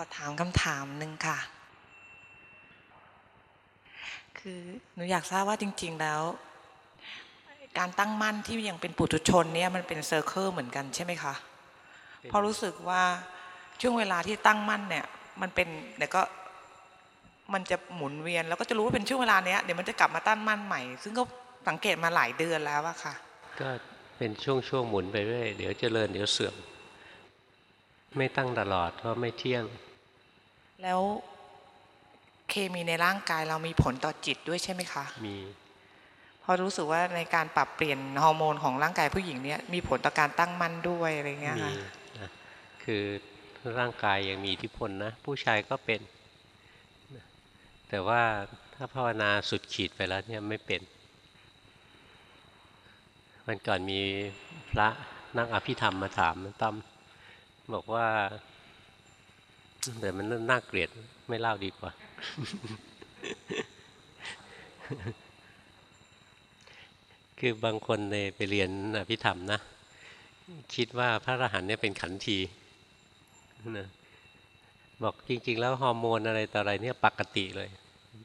ขอถามคำถามหนึ่งค่ะ คือหนูอยากทราบว่าจริง ๆ แล้ว การตั้งมั่นที่ยังเป็นปุถุชนเนี่ยมันเป็น circle เหมือนกันใช่ไหมคะเพราะรู้สึกว่าช่วงเวลาที่ตั้งมั่นเนี่ย มันเป็นเดี๋ยวก็มันจะหมุนเวียน แล้วก็จะรู้ว่าเป็นช่วงเวลาเนี้ยเดี๋ยวมันจะกลับมาตั้งมั่นใหม่ ซึ่งก็สังเกตมาหลายเดือนแล้วอะค่ะ ก็เป็นช่วงๆหมุนไปเรื่อยเดี๋ยวเจริญเดี๋ยวเสื่อมไม่ตั้งตลอดเพราะไม่เที่ยง แล้วเคมีในร่างกายเรามีผลต่อจิตด้วยใช่ไหมคะ มีเพราะรู้สึกว่าในการปรับเปลี่ยนฮอร์โมนของร่างกายผู้หญิงเนี่ยมีผลต่อการตั้งมั่นด้วยอะไรเงี้ยมีค่ะนะคือร่างกายยังมีอิทธิพลนะ ผู้ชายก็เป็นนะแต่ว่าถ้าภาวนาสุดขีดไปแล้วเนี่ยไม่เป็นวันก่อนมีพระนั่งอภิธรรมมาถามตั้มบอกว่า แต่มันน่าเกลียดไม่เล่าดีกว่า คือบางคนในไปเรียนอภิธรรมนะ คิดว่าพระอรหันต์เนี่ยเป็นขันทีนะบอกจริง ๆ แล้วฮอร์โมนอะไรต่ออะไรเนี่ยปกติเลย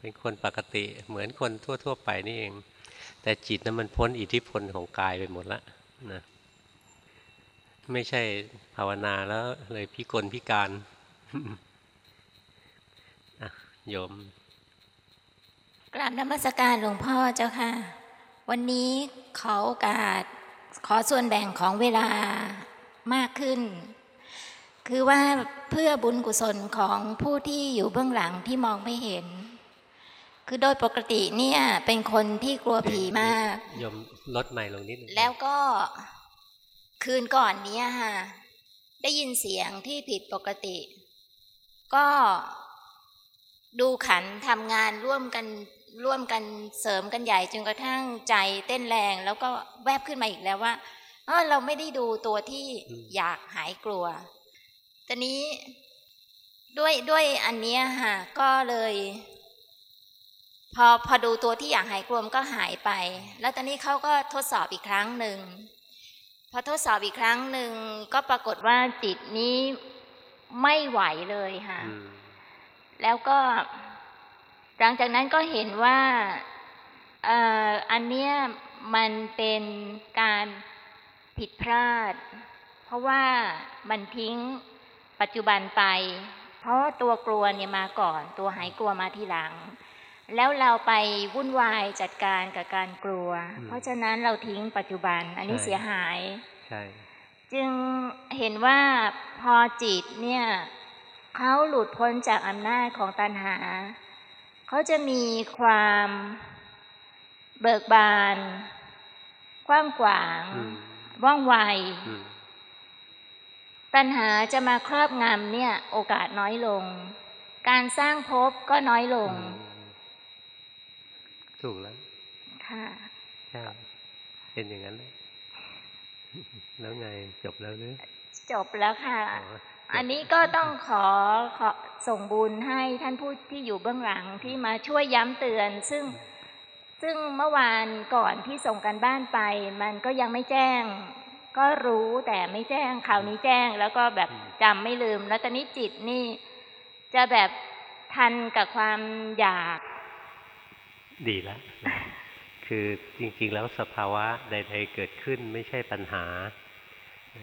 เป็นคนปกติเหมือนคนทั่ว ๆ ไปนี่เอง แต่จิตนั้นมันพ้นอิทธิพลของกายไปหมดละนะไม่ใช่ภาวนาแล้วเลยพิกลพิการ โยม กราบนมัสการหลวงพ่อเจ้าค่ะ วันนี้ขอโอกาสขอส่วนแบ่งของเวลามากขึ้น คือว่าเพื่อบุญกุศลของผู้ที่อยู่เบื้องหลังที่มองไม่เห็น คือโดยปกติเนี่ยเป็นคนที่กลัวผีมากโยมลดใหม่ลงนิดนึงแล้วก็คืนก่อนเนี้ยค่ะได้ยินเสียงที่ผิดปกติ ก็ดูขันทำงานร่วมกันร่วมกันเสริมกันใหญ่จนกระทั่งใจเต้นแรง แล้วก็แวบขึ้นมาอีกแล้วว่าเออเราไม่ได้ดูตัวที่อยากหายกลัว ตอนนี้ด้วยด้วยอันเนี้ยค่ะก็เลย พอพอดูตัวที่อยากหายกลัวมันก็หายไป แล้วตอนนี้เขาก็ทดสอบอีกครั้งหนึ่งพอทดสอบอีกครั้งหนึ่งก็ปรากฏว่าจิตนี้ ไม่ไหวเลยค่ะอืมแล้วก็ หลังจากนั้นก็เห็นว่าเอ่ออันเนี้ยมันเป็นการผิดพลาด เพราะว่ามันทิ้งปัจจุบันไป เพราะว่าตัวกลัวเนี่ยมาก่อน ตัวหายกลัวมาทีหลัง แล้วเราไปวุ่นวายจัดการกับการกลัว เพราะฉะนั้นเราทิ้งปัจจุบัน อันนี้เสียหาย ใช่ จึงเห็นว่าพอจิตเนี่ยเขาหลุดพ้นจากอำนาจของตัณหา เขาจะมีความเบิกบาน กว้างขวางอืมว่องไวอืมตัณหาจะมาครอบงำเนี่ย โอกาสน้อยลง การสร้างภพก็น้อยลงอืมถูกแล้ว ค่ะ ใช่ เป็นอย่างนั้นเลย แล้วไงจบแล้วหรือจบแล้วค่ะอ๋ออันนี้ก็ต้องขอขอส่งบุญให้ท่านผู้ที่อยู่เบื้องหลังที่มาช่วยย้ำเตือน ซึ่งซึ่งเมื่อวานก่อนที่ส่งกันบ้านไป มันก็ยังไม่แจ้ง ก็รู้แต่ไม่แจ้งข่าวนี้แจ้ง แล้วก็แบบจำไม่ลืม แล้วตอนนี้จิตนี่ จะแบบทันกับความอยาก ดีแล้วนะคือจริงๆแล้วสภาวะใด ๆ เกิดขึ้นไม่ใช่ปัญหา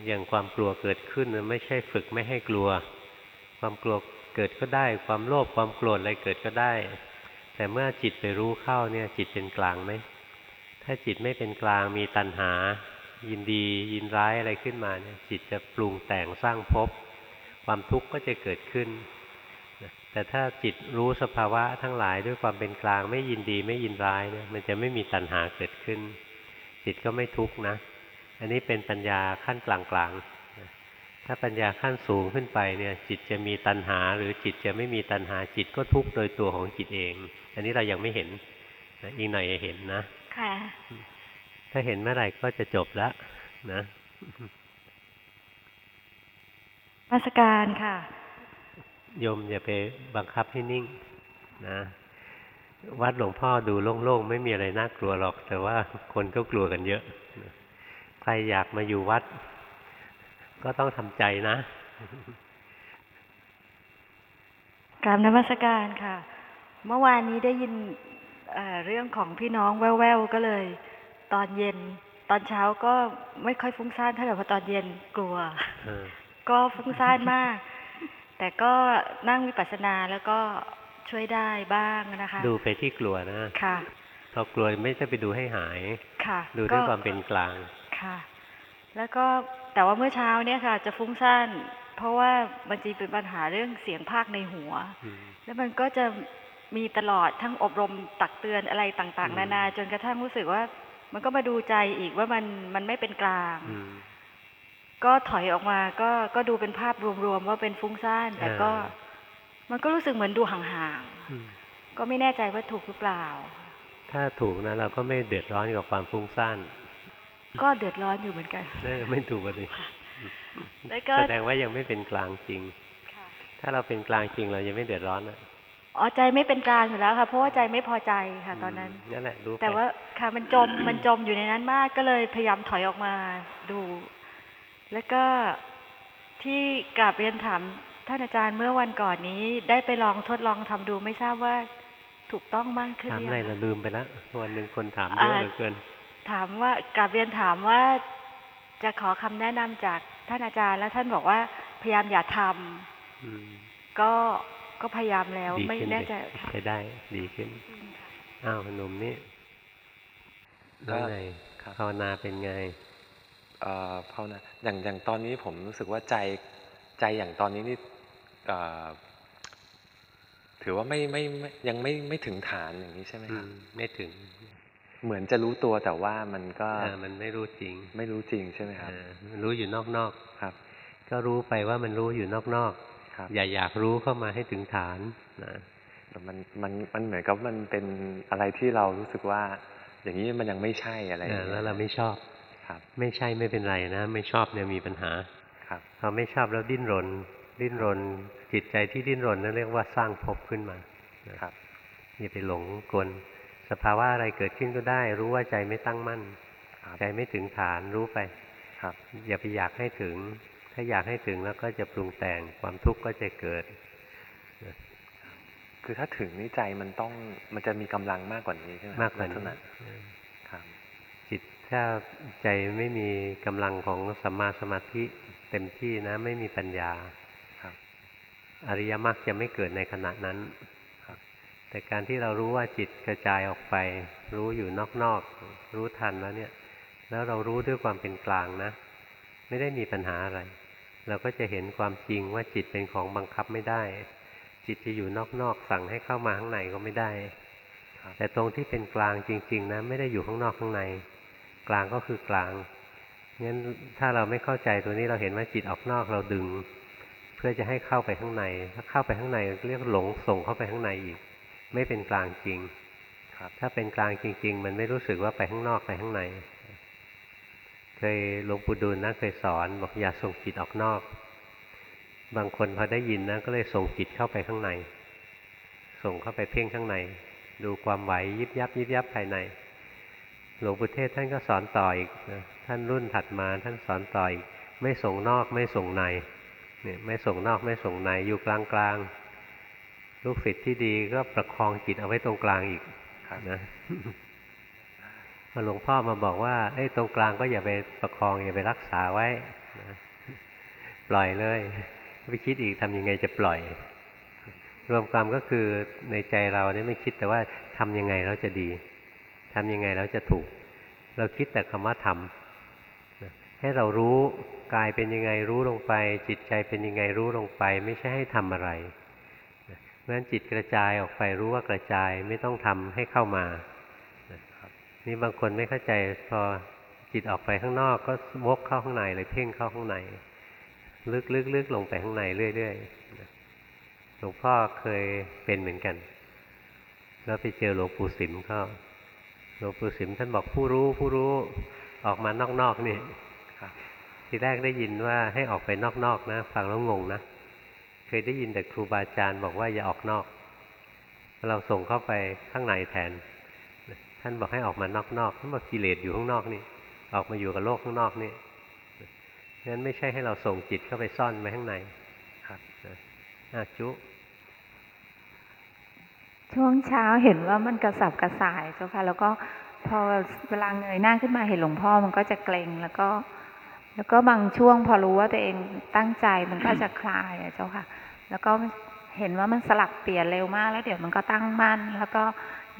อย่างความกลัวเกิดขึ้นไม่ใช่ฝึกไม่ให้กลัว ความกลัวเกิดก็ได้ ความโลภความโกรธอะไรเกิดก็ได้ แต่เมื่อจิตไปรู้เข้าเนี่ย จิตเป็นกลางไหมถ้าจิตไม่เป็นกลางมีตัณหา ยินดียินร้ายอะไรขึ้นมาเนี่ย จิตจะปรุงแต่งสร้างภพความทุกข์ก็จะเกิดขึ้นแต่ถ้าจิตรู้สภาวะทั้งหลายด้วยความเป็นกลางไม่ยินดีไม่ยินร้ายเนี่ยมันจะไม่มีตัณหาเกิดขึ้น จิตก็ไม่ทุกข์นะ อันนี้เป็นปัญญาขั้นกลางๆนะถ้าปัญญาขั้นสูงขึ้นไปเนี่ยจิตจะมีตัณหา หรือจิตจะไม่มีตัณหาจิตก็ทุกข์โดยตัวของจิตเอง อันนี้เรายังไม่เห็นนะอีกหน่อยจะเห็นนะค่ะถ้าเห็นเมื่อไหร่ก็จะจบแล้วนะมาสการค่ะโยมอย่าไปบังคับให้นิ่งนะวัดหลวงพ่อดูโล่งๆ ไม่มีอะไรน่ากลัวหรอก แต่ว่าคนก็กลัวกันเยอะนะ ใครอยากมาอยู่วัด ก็ต้องทำใจนะกราบนมัสการค่ะ เมื่อวานนี้ได้ยินเอ่อเรื่องของพี่น้องแว่วๆก็เลย ตอนเย็น ตอนเช้าก็ไม่ค่อยฟุ้งซ่านเท่าไหร่พอตอนเย็นกลัวเออก็ฟุ้งซ่านมาก แต่ก็นั่งวิปัสสนาแล้วก็ช่วยได้บ้างนะคะ ดูไปที่กลัวนะค่ะพอกลัวไม่ใช่ไปดูให้หาย ค่ะ ดูด้วยก็ความเป็นกลาง ค่ะ แล้วก็แต่ว่าเมื่อเช้าเนี่ยค่ะ จะฟุ้งซ่านเพราะว่ามันจะเป็นปัญหาเรื่องเสียงภาคในหัวอืมแล้วมันก็จะมีตลอดทั้งอบรมตักเตือนอะไรต่างอืๆมนานา จนกระทั่งรู้สึกว่า มันก็มาดูใจอีกว่ามันมันไม่เป็นกลางอืมก็ถอยออกมาก็ก็ดูเป็นภาพรวมๆว่าเป็นฟุ้งซ่าน แต่ก็อ่ามันก็รู้สึกเหมือนดูห่างอืมๆก็ไม่แน่ใจว่าถูกหรือเปล่า ถ้าถูกนะเราก็ไม่เดือดร้อนกับความฟุ้งซ่าน ก็เดือดร้อนอยู่เหมือนกันนั่นไม่ถูกกันเลยแล้วก็แสดงว่ายังไม่เป็นกลางจริงค่ะถ้าเราเป็นกลางจริงเรายังไม่เดือดร้อนนะอ๋อใจไม่เป็นกลางอยู่แล้วค่ะ เพราะว่าใจไม่พอใจค่ะ ตอนนั้นมนั่นแหละรู้ไปแต่ว่าค่ะมันจมมันจมอยู่ในนั้นมากก็เลยพยายามถอยออกมาดู แล้วก็ที่กราบเรียนถามท่านอาจารย์เมื่อวันก่อนนี้ ได้ไปลองทดลองทำดูไม่ทราบว่าถูกต้องมากขึ้นถามหรืออะไรยังเราคะลืมไปแล้ววันหนึ่งคนถามเยอะอ่าเหลือเกิน ถามว่ากราบเรียนถามว่าจะขอคำแนะนำจากท่านอาจารย์ แล้วท่านบอกว่าพยายามอย่าทำอืมก็ก็พยายามแล้วดีไม่ขึ้นแน่ดิใจค่ะใช้ได้ดีขึ้นอ้าวหนุ่มนี่ก็แล้วไงครับภาวนาเป็นไงเอ่อภาวนาอย่างอย่างตอนนี้ผมรู้สึกว่าใจใจอย่างตอนนี้นี่เอ่อถือว่าไม่ไม่ไม่ยังไม่ไม่ถึงฐานอย่างนี้ใช่ไหมอืครับมไม่ถึง เหมือนจะรู้ตัวแต่ว่ามันก็อ่ามันไม่รู้จริง ไม่รู้จริงใช่ไหมครับอ่ามันรู้อยู่นอกครับๆก็รู้ไปว่ามันรู้อยู่นอกครับๆอย่าอยากรู้เข้ามาให้ถึงฐานนะแต่มันมันมันเหมือนกับมันเป็นอะไรที่เรารู้สึกว่า อย่างนี้มันยังไม่ใช่อะไรอย่งอ่างี้ยแล้วเราไม่ชอบครับ ไม่ใช่ไม่เป็นไรนะ ไม่ชอบเนี่ยมีปัญหาครับพอไม่ชอบแล้วดิ้นรน ดิ้นรน จิตใจที่ดิ้นรนนั่นเรียกว่าสร้างภพขึ้นมาครับอย่าไปหลงกล สภาวะอะไรเกิดขึ้นก็ได้ รู้ว่าใจไม่ตั้งมั่นครับใจไม่ถึงฐานรู้ไปครับ อย่าไปอยากให้ถึง ถ้าอยากให้ถึงแล้วก็จะปรุงแต่งความทุกข์ก็จะเกิด คือถ้าถึงนี่ใจมันต้องมันจะมีกำลังมากกว่านี้ใช่ไหมมากกว่าลันี้ษณะครับจิตถ้าใจไม่มีกำลังของสัมมาสมาธิเต็มที่นะ ไม่มีปัญญาครับ อริยมรรคจะไม่เกิดในขณะนั้นครับ แต่การที่เรารู้ว่าจิตกระจายออกไป รู้อยู่นอกๆรู้ทันแล้วเนี่ย แล้วเรารู้ด้วยความเป็นกลางนะ ไม่ได้มีปัญหาอะไร เราก็จะเห็นความจริงว่าจิตเป็นของบังคับไม่ได้ จิตจะอยู่นอกๆสั่งให้เข้ามาข้างในก็ไม่ได้ แต่ตรงที่เป็นกลางจริง ๆนะไม่ได้อยู่ข้างนอกข้างใน กลางก็คือกลางงั้นถ้าเราไม่เข้าใจตัวนี้เราเห็นว่าจิตออกนอกเราดึง เพื่อจะให้เข้าไปข้างใน ถ้าเข้าไปข้างในเรียกหลงส่งเข้าไปข้างในอีก ไม่เป็นกลางจริงครับถ้าเป็นกลางจริง ๆ มันไม่รู้สึกว่าไปข้างนอกไปข้างในเคยหลวงปู่ดูลนะเคยสอนบอกอย่าส่งจิตออกนอก บางคนพอได้ยินนะก็เลยส่งจิตเข้าไปข้างใน ส่งเข้าไปเพ่งข้างใน ดูความไหวยิบยับยิบยับภายใน หลวงปู่เทศท่านก็สอนต่ออีกนะท่านรุ่นถัดมาท่านสอนต่ออีกไม่ส่งนอกไม่ส่งในเนี่ยไม่ส่งนอกไม่ส่งในอยู่กลางกลางๆ ลูกศิษย์ที่ดีก็ประคองจิตเอาไว้ตรงกลางอีกนะพอหลวงพ่อมาบอกว่าเอ้ตรงกลางก็อย่าไปประคองอย่าไปรักษาไว้นะปล่อยเลยไปคิดอีกทำยังไงจะปล่อย รวมความก็คือในใจเราเนี่ยไม่คิดแต่ว่าทำยังไงเราจะดีทำยังไงเราจะถูก เราคิดแต่คำว่าทำให้เรารู้กายเป็นยังไงรู้ลงไป จิตใจเป็นยังไงรู้ลงไป ไม่ใช่ให้ทำอะไร นะเพราะฉะนั้นจิตกระจายออกไปรู้ว่ากระจายไม่ต้องทำให้เข้ามา นี่บางคนไม่เข้าใจพอจิตออกไปข้างนอกก็วกเข้าข้างในเลยเพ่งเข้าข้างใน ลึกลึกลึกลงไปข้างในเรื่อยๆหลวงพ่อเคยเป็นเหมือนกัน แล้วไปเจอหลวงปู่สิมเข้าหลวงปู่สิมท่านบอกผู้รู้ผู้รู้ออกมานอกๆนี่ทีแรกได้ยินว่าให้ออกไปนอกๆนะ ฟังแล้วงงนะ เคยได้ยินแต่ครูบาอาจารย์บอกว่าอย่าออกนอก เราส่งเข้าไปข้างในแทน ท่านบอกให้ออกมานอกๆท่านบอกกิเลสอยู่ข้างนอกนี่ ออกมาอยู่กับโลกข้างนอกนี่งั้นไม่ใช่ให้เราส่งจิตเข้าไปซ่อนไว้ข้างใน ครับอาจุ ช่วงเช้าเห็นว่ามันกระสับกระส่ายเจ้าค่ะ แล้วก็พอเวลาเงยหน้าขึ้นมาเห็นหลวงพ่อมันก็จะเกรงแล้วก็ แล้วก็บางช่วงพอรู้ว่าตัวเองตั้งใจมันก็จะคลายอะเจ้าค่ะ แล้วก็เห็นว่ามันสลับเปลี่ยนเร็วมาก แล้วเดี๋ยวมันก็ตั้งมั่น แล้วก็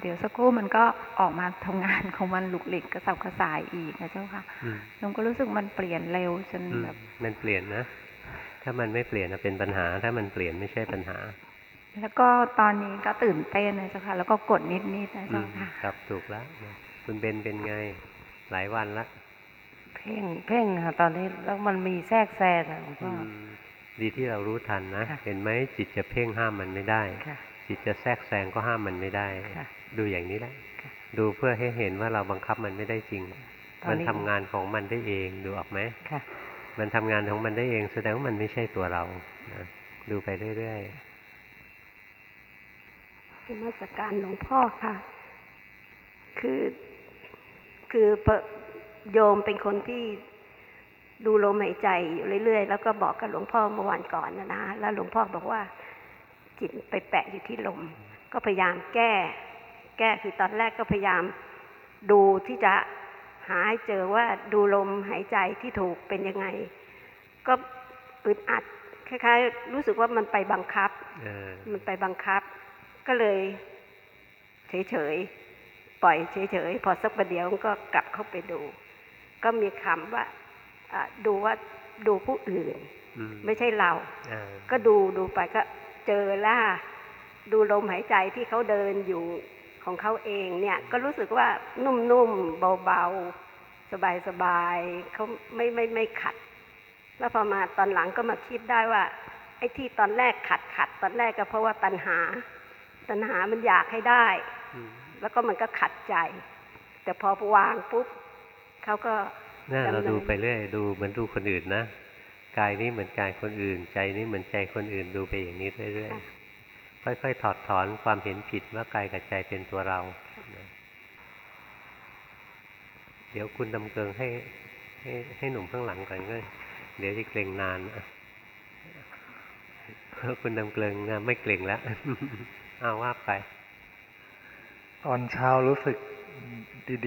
เดี๋ยวสักครู่มันก็ออกมาทำงานของมันหลุกหลิกกระสับกระส่ายอีกนะเจ้าค่ะอืมหลวงก็รู้สึกมันเปลี่ยนเร็วจนอืมแบบมันเปลี่ยนนะ ถ้ามันไม่เปลี่ยนนะเป็นปัญหา ถ้ามันเปลี่ยนไม่ใช่ปัญหา แล้วก็ตอนนี้ก็ตื่นเต้นนะเจ้าค่ะ แล้วก็กดนิดๆนะอืเจ้ามค่ะครับถูกแล้วนะคุณเบนเป็นไงหลายวันละเพ่งเพ่งค่ะตอนนี้แล้วมันมีแทรกแซงอะหลวงพ่อือม ดีที่เรารู้ทันนะค่ะเห็นไหมจิตจะเพ่งห้ามมันไม่ได้ค่ะจิตจะแทรกแซงก็ห้ามมันไม่ได้ค่ะดูอย่างนี้แหละค่ะดูเพื่อให้เห็นว่าเราบังคับมันไม่ได้จริงตอนมันนี้ทำงานของมันได้เองดูออกไหมค่ะมันทำงานของมันได้เอง แสดงว่ามันไม่ใช่ตัวเรานะดูไปเรื่อยนมาสการหลวงพ่อค่ะ คือคือพระโยมเป็นคนที่ ดูลมหายใจอยู่เรื่อย ๆ แล้วก็บอกกับหลวงพ่อเมื่อวันก่อนนะนะแล้วหลวงพ่อบอกว่าจิตไปแปะอยู่ที่ลม ก็พยายามแก้ แก้คือตอนแรกก็พยายามดูที่จะหาให้เจอว่าดูลมหายใจที่ถูกเป็นยังไง ก็อึดอัดคล้ายๆ รู้สึกว่ามันไปบังคับๆเออมันไปบังคับ ก็เลยเฉยๆปล่อยเฉยๆพอสักประเดี๋ยวก็กลับเข้าไปดู ก็มีคำว่าอะ ดูว่าดูผู้อื่นอืมไม่ใช่เราอ่าก็ดูดูไปก็เจอล่า ดูลมหายใจที่เขาเดินอยู่ของเขาเองเนี่ย ก็รู้สึกว่านุ่มๆเบาๆ สบายๆเขาไม่ไม่ไม่ขัด แล้วพอมาตอนหลังก็มาคิดได้ว่า ไอ้ที่ตอนแรกขัดขัดตอนแรกก็เพราะว่าตัณหา ตัณหามันอยากให้ได้อืมแล้วก็มันก็ขัดใจ แต่พอวางปุ๊บเขาก็ น่าเราดำเนินดูไปเรื่อยดูเหมือนดูคนอื่นนะกายนี้เหมือนกายคนอื่น ใจนี้เหมือนใจคนอื่นดูไปอย่างนี้เรื่อยๆค่อยๆถอดถอนความเห็นผิดว่ากายกับใจเป็นตัวเรานะเดี๋ยวคุณดำเกิงให้ ให้ให้หนุ่มข้างหลังก่อนก็เดี๋ยวจะเกรงนานอะคุณดำเกรงนะไม่เกรงแล้วเอาว่าไป ตอนเช้ารู้สึก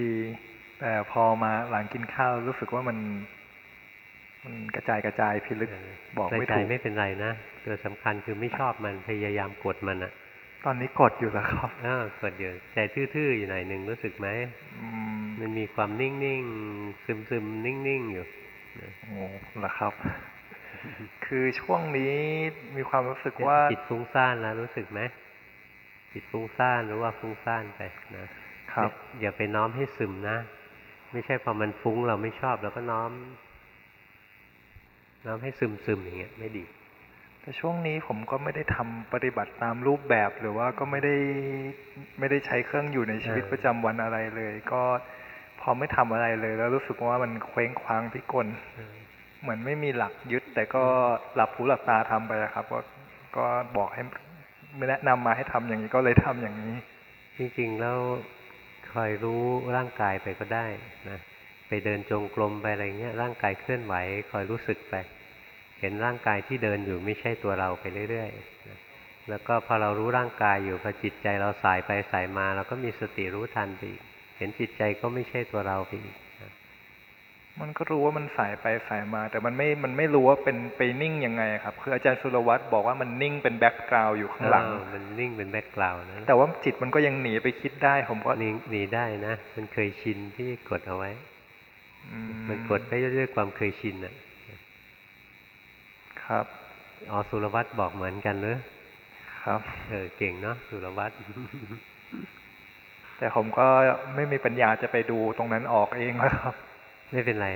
ดีๆ แต่พอมาหลังกินข้าวรู้สึกว่ามัน มันกระจายกระจายพิลึกเออบอกไม่ใจถูกไม่เป็นไรนะตัวสำคัญคือไม่ชอบมันพยายามกดมันอะตอนนี้กดอยู่แล้วครับอ้าวกดอยู่ใจทื่อๆอยู่หน่อยหนึ่งรู้สึกไหมอืมมันมีความนิ่งๆซึมๆนิ่งๆอยู่โอ้เหรอครับ คือช่วงนี้มีความรู้สึกว่าจิตฟุ้งซ่านแล้วรู้สึกไหมจิตฟุ้งซ่านรู้ว่าฟุ้งซ่านไปนะครับ อย่าอย่าไปน้อมให้ซึมนะ ไม่ใช่พอมันฟุ้งเราไม่ชอบเราก็น้อม น้อมให้ซึมๆอย่างเงี้ยไม่ดี แต่ช่วงนี้ผมก็ไม่ได้ทำปฏิบัติตามรูปแบบหรือว่าก็ไม่ได้ไม่ได้ใช้เครื่องอยู่ในชีวิตเออประจำวันอะไรเลย ก็พอไม่ทำอะไรเลย แล้วรู้สึกว่ามันเคว้งคว้างพิกลเออเหมือนไม่มีหลักยึด แต่ก็หลับหูหลับตาทำไปอะครับ ก็ก็บอกให้แนะนำมาให้ทำอย่างนี้ก็เลยทำอย่างนี้ จริงๆแล้ว คอยรู้ร่างกายไปก็ได้นะไปเดินจงกรมไปอะไรเงี้ยร่างกายเคลื่อนไหวคอยรู้สึกไป เห็นร่างกายที่เดินอยู่ไม่ใช่ตัวเราไปเรื่อยๆนะแล้วก็พอเรารู้ร่างกายอยู่พอจิตใจเราสายไปสายมา เราก็มีสติรู้ทันไปอีกเห็นจิตใจก็ไม่ใช่ตัวเราไปอีก มันก็รู้ว่ามันสายไปสายมา แต่มันไม่มันไม่รู้ว่าเป็นไปนิ่งยังไงครับ คืออาจารย์สุรวัตรบอกว่ามันนิ่งเป็น background อยู่ข้างหลังอ้าวมันนิ่งเป็น background นะแต่ว่าจิตมันก็ยังหนีไปคิดได้ผมก็หนีหนีได้นะ มันเคยชินที่กดเอาไว้อมันกดไปด้วยความเคยชินอะ ครับอ๋อสุรวัตรบอกเหมือนกันเนอะครับเออเก่งเนาะสุรวัตรแต่ผมก็ไม่มีปัญญาจะไปดูตรงนั้นออกเองแล้วครับ ไม่เป็นไร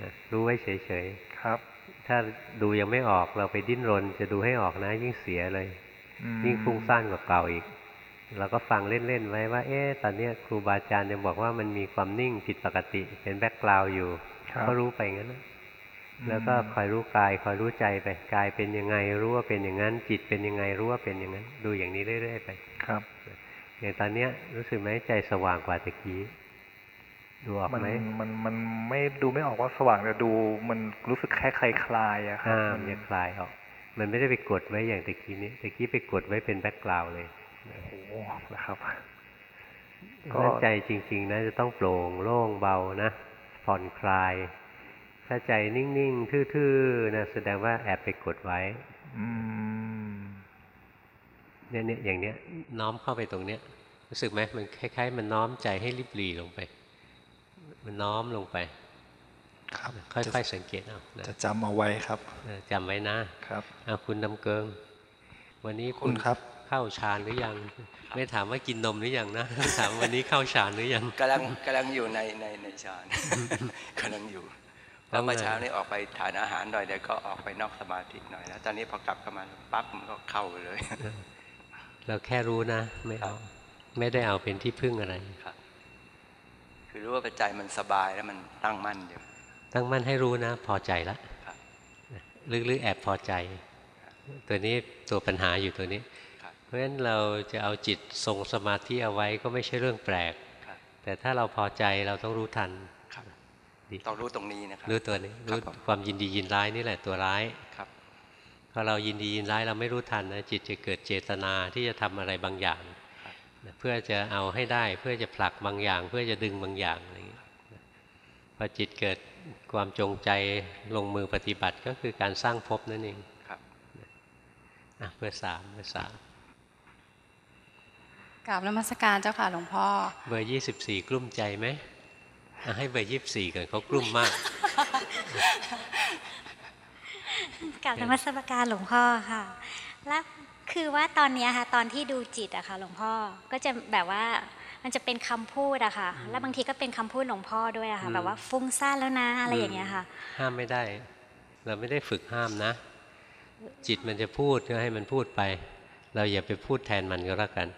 นะรู้ไว้เฉยครับๆถ้าดูยังไม่ออกเราไปดิ้นรน จะดูให้ออกนะ ยิ่งเสียเลยอืมยิ่งฟุ้งซ่านกว่าเก่าอีก เราก็ฟังเล่นๆไว้ว่า เอ๊ะตอนเนี้ยครูบาอาจารย์ยังบอกว่ามันมีความนิ่งผิดปกติ เป็น background อยู่ครับก็รู้ไปงั้นนะอืมแล้วก็คอยรู้กายคอยรู้ใจไปกายเป็นยังไงรู้ว่าเป็นอย่างนั้น จิตเป็นยังไงรู้ว่าเป็นอย่างนั้น ดูอย่างนี้เรื่อยๆไป ครับ อย่างตอนเนี้ยรู้สึกไหมใจสว่างกว่าตะกี้ ดูออกมันไหมมันมันไม่ดูไม่ออกว่าสว่างแต่ดู มันรู้สึกแค่คลายคลายๆอะครับอ่ามันมันจะคลายออก มันไม่ได้ไปกดไว้อย่างตะกี้นี้ตะกี้ไปกดไว้เป็นแบ็กกราวด์เลยโอ้โหนะครับก็ก็ใจจริง ๆ นะ จะต้องโปร่งโล่งเบานะผ่อนคลาย ถ้าใจนิ่ง ๆ ทื่อๆนะแสดงว่าแอบไปกดไว้อืมเนี่ยเนี่ยอย่างเนี้ย น้อมเข้าไปตรงเนี้ย รู้สึกไหมมันคล้าย ๆ มันน้อมใจให้ริบหรี่ลงไป มันน้อมลงไป ครับ ค่อยๆสังเกตเอานะจะจำเอาไว้ครับเออจำไว้นะครับเอาคุณดำเกิง วันนี้คุณครับเข้าฌานหรือยัง ไม่ถามว่ากินนมหรือยังนะถามวันนี้เข้าฌานหรือยังกำลังกำลังอยู่ในในในฌานกำลังอยู่เพราะเมื่อเช้านี้ออกไปทานอาหารหน่อยเดี๋ยวก็ออกไปนอกสมาธิหน่อยแล้วตอนนี้พอกลับเข้ามาปั๊บมันก็เข้าเลย เราแค่รู้นะ ไม่เอาไม่ได้เอาเป็นที่พึ่งอะไรครับ คือรู้ว่าใจมันสบายแล้วมันตั้งมั่นอยู่ตั้งมั่นให้รู้นะ พอใจละครับลึกๆแอบพอใจ ตัวนี้ตัวปัญหาอยู่ตัวนี้ครับเพราะฉะนั้นเราจะเอาจิตทรงสมาธิเอาไว้ก็ไม่ใช่เรื่องแปลกครับแต่ถ้าเราพอใจเราต้องรู้ทันครับดีต้องรู้ตรงนี้นะครับรู้ตัวนี้ครับรู้ผมความยินดียินร้ายนี่แหละตัวร้ายครับพอเรายินดียินร้ายเราไม่รู้ทันนะจิตจะเกิดเจตนาที่จะทำอะไรบางอย่างครับนะ เพื่อจะเอาให้ได้เพื่อจะผลักบางอย่าง เพื่อจะดึงบางอย่างอะไรอย่างเงี้ยนะพอจิตเกิดความจงใจลงมือปฏิบัติก็คือการสร้างภพนั่นเองครับอะเบอร์สามเบอร์สามกราบนมัสการเจ้าค่ะหลวงพ่อ เบอร์ยี่สิบสี่กลุ้มใจไหมอะให้เบอร์ยี่สิบสี่ก่อนเขากลุ้มมากกับนมัสการหลวงพ่อค่ะแล้ว คือว่าตอนเนี้ยค่ะตอนที่ดูจิตอะค่ะหลวงพ่อก็จะแบบว่ามันจะเป็นคำพูดอะค่ะ แล้วบางทีก็เป็นคำพูดหลวงพ่อด้วยอะค่ะอืมแบบว่าฟุ้งซ่านแล้วนะอะไรอย่างเงี้ยค่ะ ห้ามไม่ได้ เราไม่ได้ฝึกห้ามนะ จิตมันจะพูดก็ให้มันพูดไป เราอย่าไปพูดแทนมันก็แล้วกัน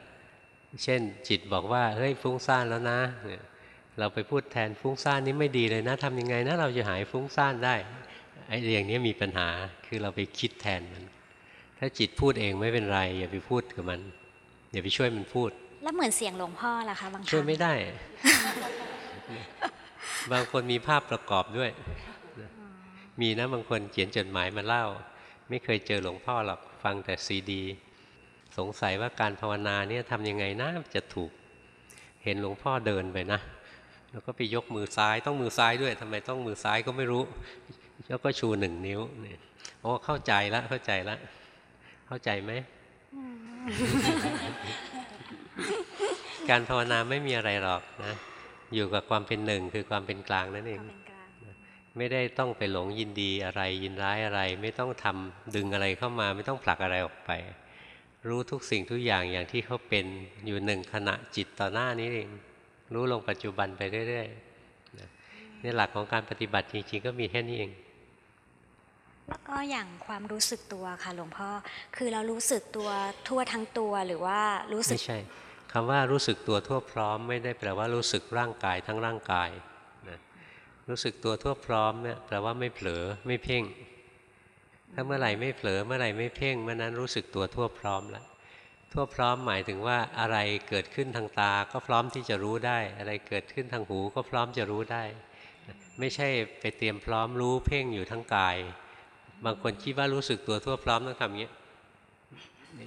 เช่นจิตบอกว่าเฮ้ยฟุ้งซ่านแล้วนะเนี่ยเราไปพูดแทนฟุ้งซ่านนี้ไม่ดีเลยนะทำยังไงนะเราจะหายฟุ้งซ่านได้ไอ้อย่างนี้มีปัญหาคือเราไปคิดแทนมัน ถ้าจิตพูดเองไม่เป็นไร อย่าไปพูดกับมัน อย่าไปช่วยมันพูด แล้วเหมือนเสียงหลวงพ่อล่ะคะบางคช่วยรั้งไม่ได้ บางคนมีภาพประกอบด้วย มีนะบางคนเขียนจดหมายมาเล่า ไม่เคยเจอหลวงพ่อหรอกฟังแต่ซีดี สงสัยว่าการภาวนาเนี่ยทำยังไงนะจะถูก เห็นหลวงพ่อเดินไปนะแล้วก็ไปยกมือซ้ายต้องมือซ้ายด้วยทำไมต้องมือซ้ายก็ไม่รู้แล้วก็ชูหนึ่งนิ้วเนี่ยโอ้เข้าใจละเข้าใจละ เข้าใจไหม การภาวนาไม่มีอะไรหรอกนะ อยู่กับความเป็นหนึ่งคือความเป็นกลางนั่นเองเป็นกลางไม่ได้ต้องไปหลงยินดีอะไรยินร้ายอะไร ไม่ต้องทำดึงอะไรเข้ามา ไม่ต้องผลักอะไรออกไป รู้ทุกสิ่งทุกอย่างอย่างที่เขาเป็นอยู่หนึ่งขณะจิตต่อหน้านี้เอง รู้ลงปัจจุบันไปเรื่อยๆนะนี่หลักของการปฏิบัติจริงๆก็มีแค่นี้เองแล้ว ก็อย่างความรู้สึกตัวค่ะหลวงพ่อคือเรารู้สึกตัวทั่วทั้งตัวหรือว่ารู้สึกไม่ใช่คำว่ารู้สึกตัวทั่วพร้อม ไม่ได้แปลว่ารู้สึกร่างกายทั้งร่างกายนะรู้สึกตัวทั่วพร้อมเนี่ยแปลว่าไม่เผลอไม่เพ่ง ถ้าเมื่อไหร่ไม่เผลอเมื่อไหร่ไม่เพ่งเมื่อนั้นรู้สึกตัวทั่วพร้อมแล้วทั่วพร้อมหมายถึงว่าอะไรเกิดขึ้นทางตาก็พร้อมที่จะรู้ได้ อะไรเกิดขึ้นทางหูก็พร้อมจะรู้ได้ ไม่ใช่ไปเตรียมพร้อมรู้เพ่งอยู่ทั้งกาย บางคนคิดว่ารู้สึกตัวทั่วพร้อมต้องทำอย่างนี้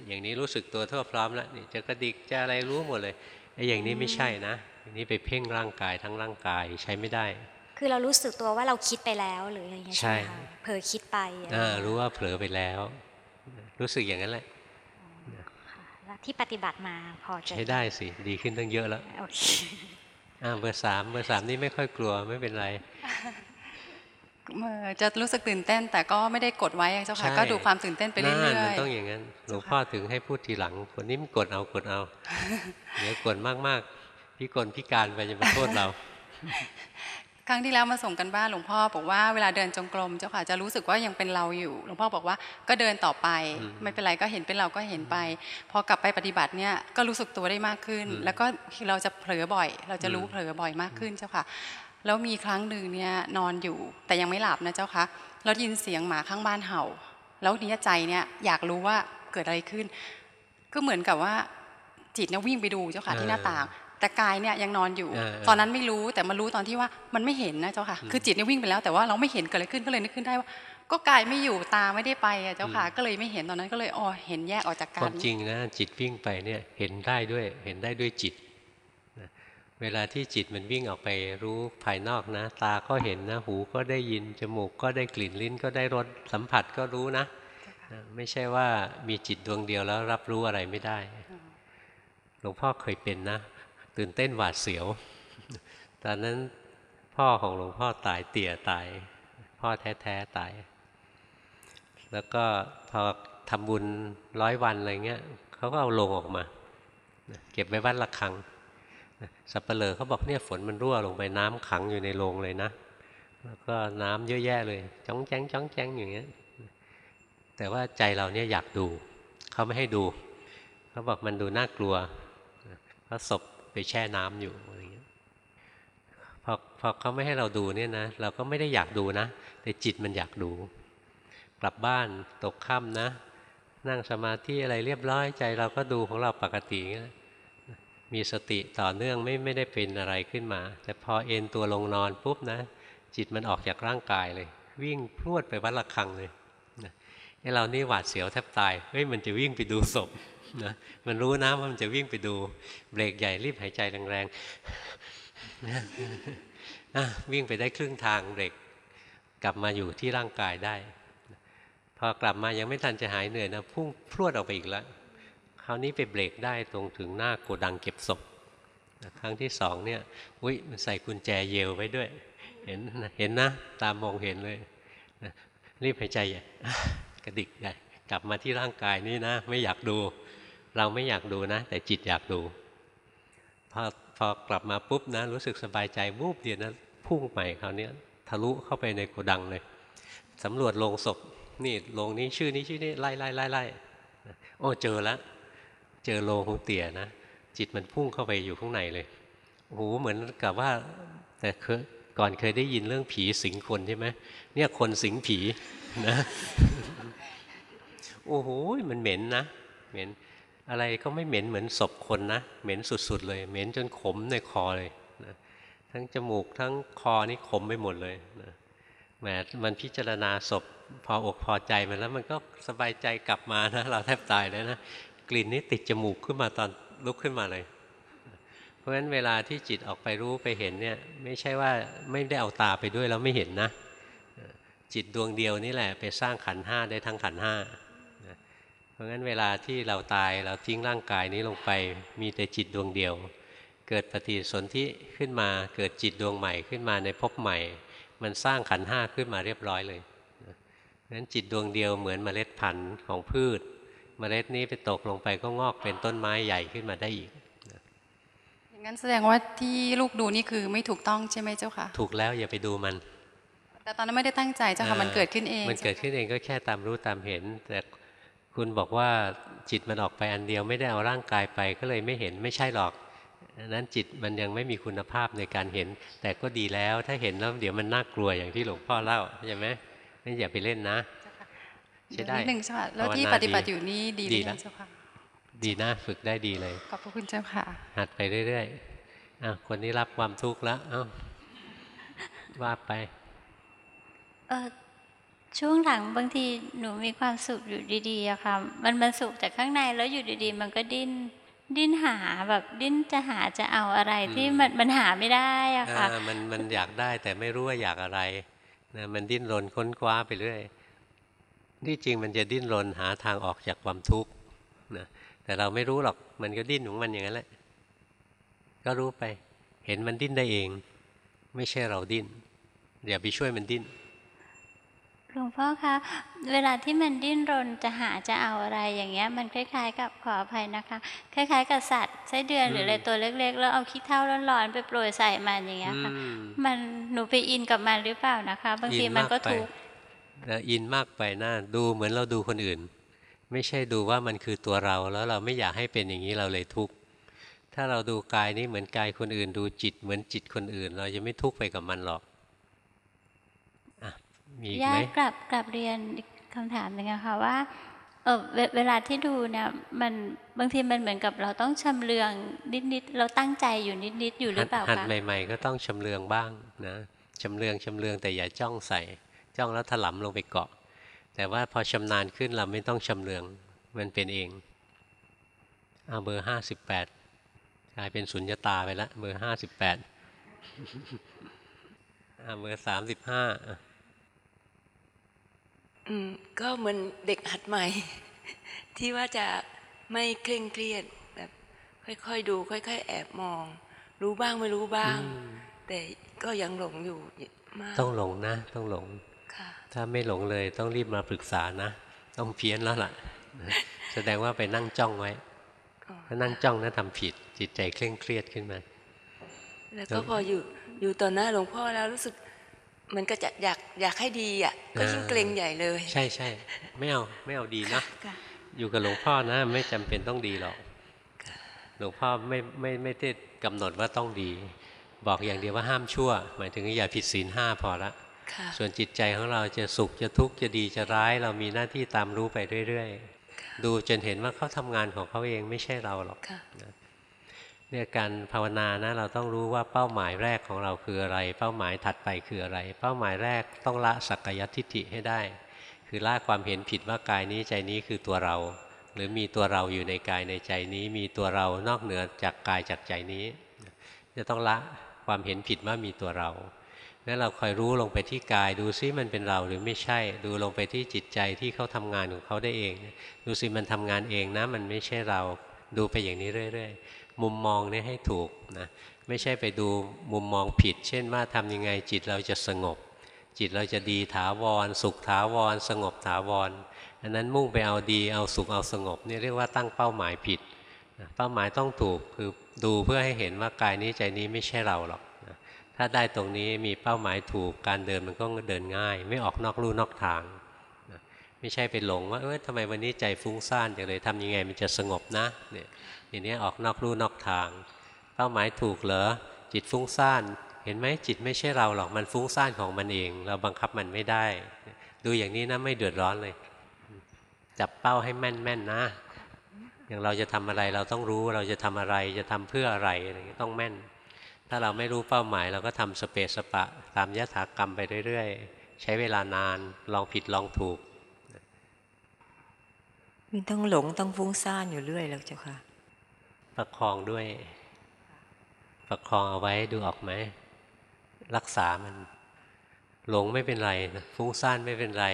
อย่างนี้รู้สึกตัวทั่วพร้อมแล้วนี่จะกระดิกจะอะไรรู้หมดเลยไอ้อย่างนี้ไม่ใช่นะอย่างนี้ไปเพ่งร่างกายทั้งร่างกายใช้ไม่ได้ คือเรารู้สึกตัวว่าเราคิดไปแล้วหรืออะไรอย่างเงี้ยใช่ใช่ไหมคะเผลอคิดไปอะไรอ่ารู้ว่าเผลอไปแล้ว รู้สึกอย่างนั้นแหละแล้วที่ปฏิบัติมาพอจะใช้ได้สิดีขึ้นตั้งเยอะแล้วโอเคอ่าเบอร์สามเบอร์สามนี่ไม่ค่อยกลัวไม่เป็นไรเมื่อ จะรู้สึกตื่นเต้น แต่ก็ไม่ได้กดไว้เจ้าค่ะใช่ก็ดูความตื่นเต้นไปเรื่นั่นอมันยต้องอย่างนั้นหลวงพ่อถึงให้พูดทีหลังคนนี้มันกดเอากดเอาเดี๋ยวกดมากๆพี่กลพิการไปจะมาโทษเราๆครั้งที่แล้วมาส่งกันบ้านหลวงพ่อบอกว่าเวลาเดินจงกรมเจ้าค่ะจะรู้สึกว่ายังเป็นเราอยู่ หลวงพ่อบอกว่าก็เดินต่อไปอืมไม่เป็นไรก็เห็นเป็นเราก็เห็นไป พอกลับไปปฏิบัติเนี่ยก็รู้สึกตัวได้มากขึ้นอืมแล้วก็เราจะเผลอบ่อย เราจะรู้อืมเผลอบ่อยมากขึ้นเจ้าค่ะ แล้วมีครั้งหนึ่งเนี่ยนอนอยู่แต่ยังไม่หลับนะเจ้าค่ะแล้วได้ยินเสียงหมาข้างบ้านเห่า แล้วทีนี้ใจเนี่ยอยากรู้ว่าเกิดอะไรขึ้น ก็เหมือนกับว่าจิตเนี่ยวิ่งไปดูเจ้าค่ะที่หน้าต่าง แต่กายเนี่ยยังนอนอยู่เออเออตอนนั้นไม่รู้แต่มารู้ตอนที่ว่ามันไม่เห็นนะเจ้าค่ะอืมคือจิตเนี่ยวิ่งไปแล้วแต่ว่าเราไม่เห็นเกิดอะไรขึ้นก็เลยนึกขึ้นได้ว่า ก็กายไม่อยู่ตาไม่ได้ไปอะเจ้าค่ะ ก็เลยไม่เห็นตอนนั้นก็เลยอ๋อเห็นแยกออกจากคกัวานมจริงนะจิตวิ่งไปเนี่ยเห็นได้ด้วยเห็นได้ด้วยจิตนะ เวลาที่จิตมันวิ่งออกไปรู้ภายนอกนะ ตาก็เห็นนะ หูก็ได้ยิน จมูกก็ได้กลิ่นลิ้นก็ได้รสสัมผัสก็รู้นะนะ ไม่ใช่ว่ามีจิตดวงเดียวแล้วรับรู้อะไรไม่ได้ หลวงพ่อเคยเป็นนะ ตื่นเต้นหวาดเสียว ตอนนั้นพ่อของหลวงพ่อตายเตี่ยตาย พ่อแท้ๆตาย แล้วก็พอทำบุญร้อยวันอะไรเงี้ยเขาก็เอาโลงออกมานะเก็บไว้วัดละคังนะ สับเปลอเขาบอกเนี่ยฝนมันรั่วลงไปน้ำขังอยู่ในโรงเลยนะ แล้วก็น้ำเยอะแยะเลยจ้องแจ้งจ้องแจ้งอย่างเงี้ยแต่ว่าใจเราเนี่ยอยากดู เขาไม่ให้ดู เขาบอกมันดูน่ากลัวเพราะศพไปแช่น้ำอยู่อะไรเงี้ยพอพอเขาไม่ให้เราดูเนี่ยนะ เราก็ไม่ได้อยากดูนะ แต่จิตมันอยากดู กลับบ้านตกค่ำนะ นั่งสมาธิอะไรเรียบร้อยใจเราก็ดูของเราปกติอย่างเงี้ย มีสติต่อเนื่องไม่ไม่ได้เป็นอะไรขึ้นมา แต่พอเอนตัวลงนอนปุ๊บนะ จิตมันออกจากร่างกายเลย วิ่งพรวดไปวัดระฆังเลยนะไอ้เรานี่หวาดเสียวแทบตายเฮ้ยมันจะวิ่งไปดูศพนะมันรู้นะว่ามันจะวิ่งไปดูเบรกใหญ่รีบหายใจแรงๆนะวิ่งไปได้ครึ่งทางเบรกกลับมาอยู่ที่ร่างกายได้ พอกลับมายังไม่ทันจะหายเหนื่อยนะพุ่งพรวดออกไปอีกแล้ว ราวนี้ไปเบรกได้ตรงถึงหน้าโกดังเก็บศพครั้งที่สองเนี่ยอุ้ยมันใส่กุญแจเยลไว้ด้วย เห็นเห็นนะ ตามมองเห็นเลยนะรีบหายใจอะกระดิกได้กลับมาที่ร่างกายนี่นะ ไม่อยากดู เราไม่อยากดูนะ แต่จิตอยากดู พอพอกลับมาปุ๊บนะ รู้สึกสบายใจวูบเดียวนะพุ่งไปคราวนี้ทะลุเข้าไปในโกดังเลยสำรวจโลงศพนี่โรงนี้ชื่อนี้ชื่อนี้ไล่ไล่ไล่ไล่โอ้เจอแล้ว เจอโลงของเตี่ยนะจิตมันพุ่งเข้าไปอยู่ข้างในเลยโอ้โหเหมือนกับว่า แต่เคยก่อนเคยได้ยินเรื่องผีสิงคนใช่ไหมเนี่ยคนสิงผีนะโอ้โหมันเหม็นนะเหม็นอะไรก็ไม่เหม็นเหมือนศพคนนะเหม็นสุดๆ เลย เหม็นจนขมในคอเลยนะทั้งจมูกทั้งคอนี่ขมไปหมดเลยนะแหมมันพิจารณาศพพออกพอใจมันแล้วมันก็สบายใจกลับมานะเราแทบตายแล้วนะ กลิ่นนี้ติดจมูกขึ้นมาตอนลุกขึ้นมาเลย เพราะฉะนั้นเวลาที่จิตออกไปรู้ไปเห็นเนี่ยไม่ใช่ว่าไม่ได้เอาตาไปด้วยแล้วไม่เห็นนะ จิตดวงเดียวนี่แหละไปสร้างขันห้าได้ทั้งขันห้าเพราะงั้นเวลาที่เราตายเราทิ้งร่างกายนี้ลงไป มีแต่จิตดวงเดียว เกิดปฏิสนธิขึ้นมาเกิดจิตดวงใหม่ขึ้นมาในภพใหม่ มันสร้างขันห้าขึ้นมาเรียบร้อยเลยนั้นจิตดวงเดียวเหมือนเมล็ดพันธุ์ของพืช เมล็ดนี้ไปตกลงไปก็งอกเป็นต้นไม้ใหญ่ขึ้นมาได้อีกอย่างนั้นแสดงว่าที่ลูกดูนี่คือไม่ถูกต้องใช่ไหมเจ้าค่ะ ถูกแล้วอย่าไปดูมัน แต่ตอนนั้นไม่ได้ตั้งใจเจ้าค่ะมันเกิดขึ้นเอง มันเกิดขึ้นเองก็แค่ตามรู้ตามเห็น แต่คุณบอกว่าจิตมันออกไปอันเดียวไม่ได้เอาร่างกายไปก็เลยไม่เห็นไม่ใช่หรอกนั้นจิตมันยังไม่มีคุณภาพในการเห็น แต่ก็ดีแล้วถ้าเห็นแล้วเดี๋ยวมันน่ากลัวอย่างที่หลวงพ่อเล่าใช่ไหมนั่นอย่าไปเล่นนะ ใช่ได้นิดหนึ่งเจ้าค่ะแล้วที่ภาวนาปฏิบัติอยู่นี่ดีหดีรือยัแล้งวเจ้าค่ะดีนะฝึกได้ดีเลยขอบพระคุณเจ้าค่ะ หัดไปเรื่อยๆอะคนนี้รับความทุกข์แล้วเอ้าว่าไปเออช่วงหลังบางทีหนูมีความสุขอยู่ดีๆอะค่ะ มันมันสุขจากข้างในแล้วอยู่ดีๆ มันก็ดิ้นดิ้นหาแบบดิ้นจะหาจะเอาอะไรที่มันมันหาไม่ได้อะค่ะอ่ามันมันอยากได้แต่ไม่รู้ว่าอยากอะไรนะมันดิ้นรนค้นคว้าไปเรื่อย ที่จริงมันจะดิ้นรนหาทางออกจากความทุกข์นะแต่เราไม่รู้หรอกมันก็ดิ้นของมันอย่างนั้นแหละ ก็รู้ไป เห็นมันดิ้นได้เอง ไม่ใช่เราดิ้นอย่าไปช่วยมันดิ้นหลวงพ่อคะเวลาที่มันดิ้นรนจะหาจะเอาอะไรอย่างเงี้ย มันคล้าย ๆ กับขออภัยนะคะ คล้าย ๆ กับสัตว์ไส้เดือนหรืออะไรตัวเล็ก ๆ แล้วเอาขี้เถ้าร้อนๆไปโปรยใส่มันอย่างเงี้ยค่ะอืมมันหนูไปอินกับมันหรือเปล่านะคะ บางทีมันก็ทุกข์ แต่อินมากไปนะดูเหมือนเราดูคนอื่น ไม่ใช่ดูว่ามันคือตัวเราแล้วเราไม่อยากให้เป็นอย่างนี้เราเลยทุกข์ถ้าเราดูกายนี้เหมือนกายคนอื่น ดูจิตเหมือนจิตคนอื่น เราจะไม่ทุกข์ไปกับมันหรอกอะมีอีกญาไหมติกลับกลับเรียนอีกคำถามหนึ่งอะค่ะว่าเออเวเวลาที่ดูเนี่ยมันบางทีมันเหมือนกับเราต้องชำเลืองนิดๆเราตั้งใจอยู่นิดๆอยู่หรือเปล่าหัดคะใหม่ ๆ ก็ต้องชำเลืองบ้างนะชำเลืองชำเลืองแต่อย่าจ้องใส่ จ้องแล้วถลำลงไปเกาะ แต่ว่าพอชำนาญขึ้นเราไม่ต้องชำเลืองมันเป็นเองเอาเบอร์ห้าสิบแปดกลายเป็นสุญญตาไปแล้วเบอร์ห้าสิบแปดเอาเบอร์สามสิบห้าอืมก็เหมือนเด็กหัดใหม่ ที่ว่าจะไม่เคร่งเครียดแบบค่อยๆดู ค่อย ๆ แอบมอง รู้บ้างไม่รู้บ้าง แต่ก็ยังหลงอยู่มาก ต้องหลงนะ ต้องหลงค่ะ ถ้าไม่หลงเลยต้องรีบมาปรึกษานะ ต้องเพี้ยนแล้วล่ะ แสดงว่าไปนั่งจ้องไว้ถ้านั่งจ้องนะทำผิด จิตใจเคร่งเครียดขึ้นมา แล้วก็พออยู่อยู่ต่อหน้าหลวงพ่อแล้วรู้สึกเหมันก็จะอยากอยากให้ดีอะก็ยิ่งเกรงใหญ่เลย ใช่ใช่ไม่เอาไม่เอาดีนะค่ะอยู่กับหลวงพ่อนะ ไม่จำเป็นต้องดีหรอกหลวงพ่อไม่ไม่ไม่ได้กำหนดว่าต้องดี บอกอย่างเดียวว่าห้ามชั่ว หมายถึงอย่าผิดศีลห้าพอละค่ะ ส่วนจิตใจของเราจะสุขจะทุกข์จะดีจะร้าย เรามีหน้าที่ตามรู้ไปเรื่อยๆ ดูจนเห็นว่าเขาทำงานของเขาเองไม่ใช่เราหรอกค่ะนะเนี่ยการภาวนานะเราต้องรู้ว่าเป้าหมายแรกของเราคืออะไร เป้าหมายถัดไปคืออะไร เป้าหมายแรกต้องละสักกายทิฏฐิให้ได้ คือละความเห็นผิดว่ากายนี้ใจนี้คือตัวเรา หรือมีตัวเราอยู่ในกายในใจนี้ มีตัวเรานอกเหนือจากกายจากใจนี้ จะต้องละความเห็นผิดว่ามีตัวเรา แล้วเราคอยรู้ลงไปที่กาย ดูซิมันเป็นเราหรือไม่ใช่ ดูลงไปที่จิตใจที่เขาทำงานของเขาได้เอง ดูซิมันทำงานเองนะ มันไม่ใช่เราดูไปอย่างนี้เรื่อยๆ มุมมองนี่ให้ถูกนะไม่ใช่ไปดูมุมมองผิด เช่นว่าทำยังไงจิตเราจะสงบ จิตเราจะดีถาวร สุขถาวร สงบถาวรอันนั้นมุ่งไปเอาดีเอาสุขเอาสงบนี่เรียกว่าตั้งเป้าหมายผิดเป้าหมายต้องถูกคือดูเพื่อให้เห็นว่ากายนี้ใจนี้ไม่ใช่เราหรอก ถ้าได้ตรงนี้มีเป้าหมายถูกการเดินมันก็เดินง่าย ไม่ออกนอกลู่นอกทางนะไม่ใช่ไปหลงว่าเออทำไมวันนี้ใจฟุ้งซ่านจังเลยทำยังไงมันจะสงบนะเนี่ยอย่างนี้ออกนอกลู่นอกทาง เป้าหมายถูกเหรอจิตฟุ้งซ่านเห็นไหมจิตไม่ใช่เราหรอกมันฟุ้งซ่านของมันเอง เราบังคับมันไม่ได้ ดูอย่างนี้นะไม่เดือดร้อนเลย จับเป้าให้แม่นแม่นนะ อย่างเราจะทำอะไรเราต้องรู้เราจะทำอะไรจะทำเพื่ออะไรอะไรอย่างนี้ต้องแม่น ถ้าเราไม่รู้เป้าหมาย เราก็ทำสเปสสปะตามยถากรรมไปเรื่อยๆ ใช้เวลานานลองผิดลองถูกไม่ต้องหลงต้องฟุ้งซ่านอยู่เรื่อยแล้วเจ้าค่ะ ประคองด้วย ประคองเอาไว้ดูออกไหม รักษามัน หลงไม่เป็นไรนะฟุ้งซ่านไม่เป็นไร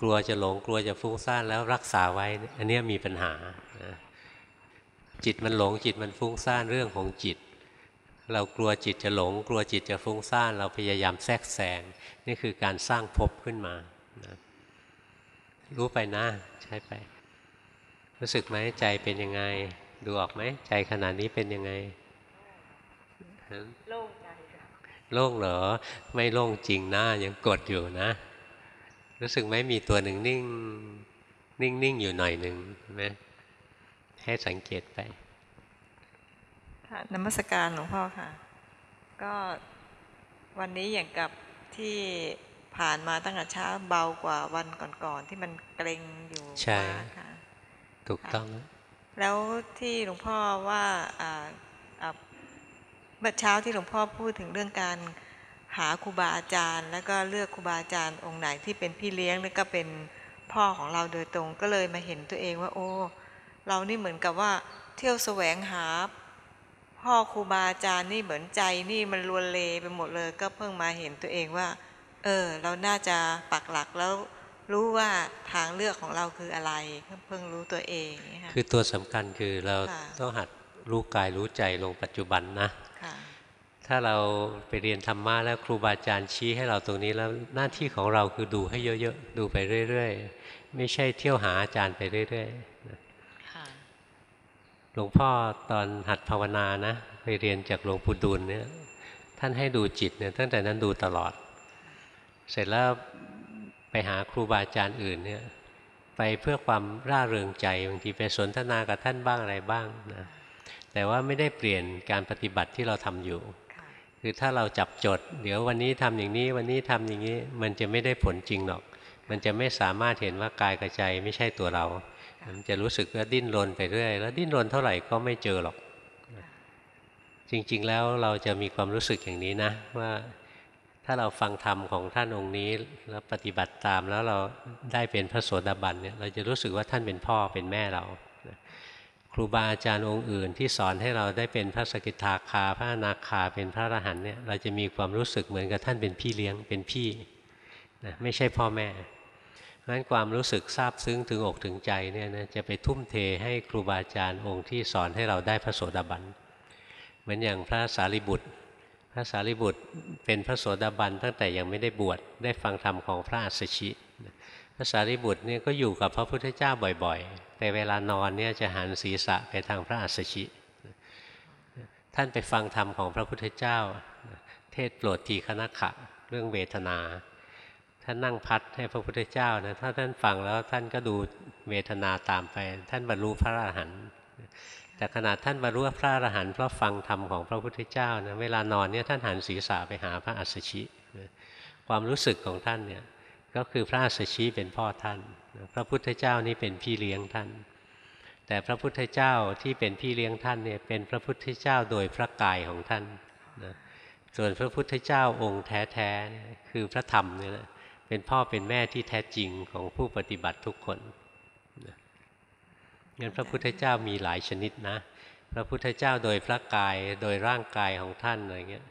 กลัวจะหลงกลัวจะฟุ้งซ่านแล้วรักษาไว้ อันเนี้ยมีปัญหานะจิตมันหลงจิตมันฟุ้งซ่านเรื่องของจิต เรากลัวจิตจะหลง กลัวจิตจะฟุ้งซ่านเราพยายามแทรกแซงนี่คือการสร้างภพขึ้นมานะรู้ไปนะใช้ไป รู้สึกไหมใจเป็นยังไง ดูออกไหมใจขนาดนี้เป็นยังไงโล่งใจโล่งเหรอไม่โล่งจริงนะยังกดอยู่นะ รู้สึกไหมมีตัวหนึ่งนิ่งนิ่งนิ่งอยู่หน่อยหนึ่งเห็นไหมให้สังเกตไป ค่ะนมัสการหลวงพ่อค่ะ ก็วันนี้อย่างกับที่ผ่านมาตั้งแต่เช้าเบากว่าวันก่อนๆที่มันเกรงอยู่ใช่มากค่ะถูกต้อง แล้วที่หลวงพ่อว่าอ่าอ่าเมื่อเช้าที่หลวงพ่อพูดถึงเรื่องการหาครูบาอาจารย์ แล้วก็เลือกครูบาอาจารย์องค์ไหนที่เป็นพี่เลี้ยงแล้วก็เป็นพ่อของเราโดยตรงก็เลยมาเห็นตัวเองว่า โอ้ เรานี่เหมือนกับว่าเที่ยวแสวงหา พ่อครูบาอาจารย์นี่เหมือนใจนี่มันลวนเลไปหมดเลย ก็เพิ่งมาเห็นตัวเองว่า เออ เราน่าจะปักหลักแล้วรู้ว่าทางเลือกของเราคืออะไร เพิ่งรู้ตัวเองอย่างเงี้ยค่ะคือตัวสำคัญคือเราค่ะต้องหัดรู้กายรู้ใจลงปัจจุบันนะค่ะถ้าเราไปเรียนธรรมะแล้วครูบาอาจารย์ชี้ให้เราตรงนี้แล้วหน้าที่ของเราคือดูให้เยอะๆดูไปเรื่อย ๆ ไม่ใช่เที่ยวหาอาจารย์ไปเรื่อยๆนะ หลวงพ่อตอนหัดภาวนานะไปเรียนจากหลวงปู่ดูลเนี่ยท่านให้ดูจิตเนี่ยตั้งแต่นั้นดูตลอด เสร็จแล้วไปหาครูบาอาจารย์อื่นเนี่ยไปเพื่อความร่าเริงใจบางทีไปสนทนากับท่านบ้างอะไรบ้างนะแต่ว่าไม่ได้เปลี่ยนการปฏิบัติที่เราทำอยู่ คือถ้าเราจับจด เดี๋ยววันนี้ทำอย่างนี้วันนี้ทำอย่างนี้มันจะไม่ได้ผลจริงหรอก มันจะไม่สามารถเห็นว่ากายกับใจไม่ใช่ตัวเรา มันจะรู้สึกว่าดิ้นรนไปเรื่อย แล้วดิ้นรนเท่าไหร่ก็ไม่เจอหรอก จริง ๆ แล้วเราจะมีความรู้สึกอย่างนี้นะ ว่าถ้าเราฟังธรรมของท่านองค์นี้ แล้วปฏิบัติตามแล้วเราได้เป็นพระโสดาบันเนี่ยเราจะรู้สึกว่าท่านเป็นพ่อเป็นแม่เราครูบาอาจารย์องค์อื่นที่สอนให้เราได้เป็นพระสกิทาคา พระนาคาเป็นพระอรหันต์เนี่ยเราจะมีความรู้สึกเหมือนกับท่านเป็นพี่เลี้ยงเป็นพี่นะไม่ใช่พ่อแม่ เพราะฉะนั้นความรู้สึกซาบซึ้งถึงอกถึงใจเนี่ยนะจะไปทุ่มเทให้ครูบาอาจารย์องค์ที่สอนให้เราได้พระโสดาบันเหมือนอย่างพระสารีบุตร พระสารีบุตรเป็นพระโสดาบันตั้งแต่ยังไม่ได้บวชได้ฟังธรรมของพระอัสสชิ พระสารีบุตรเนี่ยก็อยู่กับพระพุทธเจ้าบ่อยๆ แต่เวลานอนเนี่ยจะหันศีรษะไปทางพระอัสสชิ ท่านไปฟังธรรมของพระพุทธเจ้า เทศโปรดทีคณะขะเรื่องเวทนา ท่านนั่งพัดให้พระพุทธเจ้านะถ้าท่านฟังแล้วท่านก็ดูเวทนาตามไป ท่านบรรลุพระอรหันต์แต่ขนาดท่านบรรลุพระอรหันต์เพราะฟังธรรมของพระพุทธเจ้านะเวลานอนเนี่ยท่านหันศีรษะไปหาพระอัสสชิความรู้สึกของท่านเนี่ยก็คือพระอัสสชิเป็นพ่อท่าน พระพุทธเจ้านี่เป็นพี่เลี้ยงท่าน แต่พระพุทธเจ้าที่เป็นพี่เลี้ยงท่านเนี่ยเป็นพระพุทธเจ้าโดยพระกายของท่านนะส่วนพระพุทธเจ้าองค์แท้ๆคือพระธรรมนี่ยนะ เป็นพ่อเป็นแม่ที่แท้จริงของผู้ปฏิบัติทุกคนงั้นพระพุทธเจ้ามีหลายชนิดนะ พระพุทธเจ้าโดยพระกายโดยร่างกายของท่านอะไรเงี้ย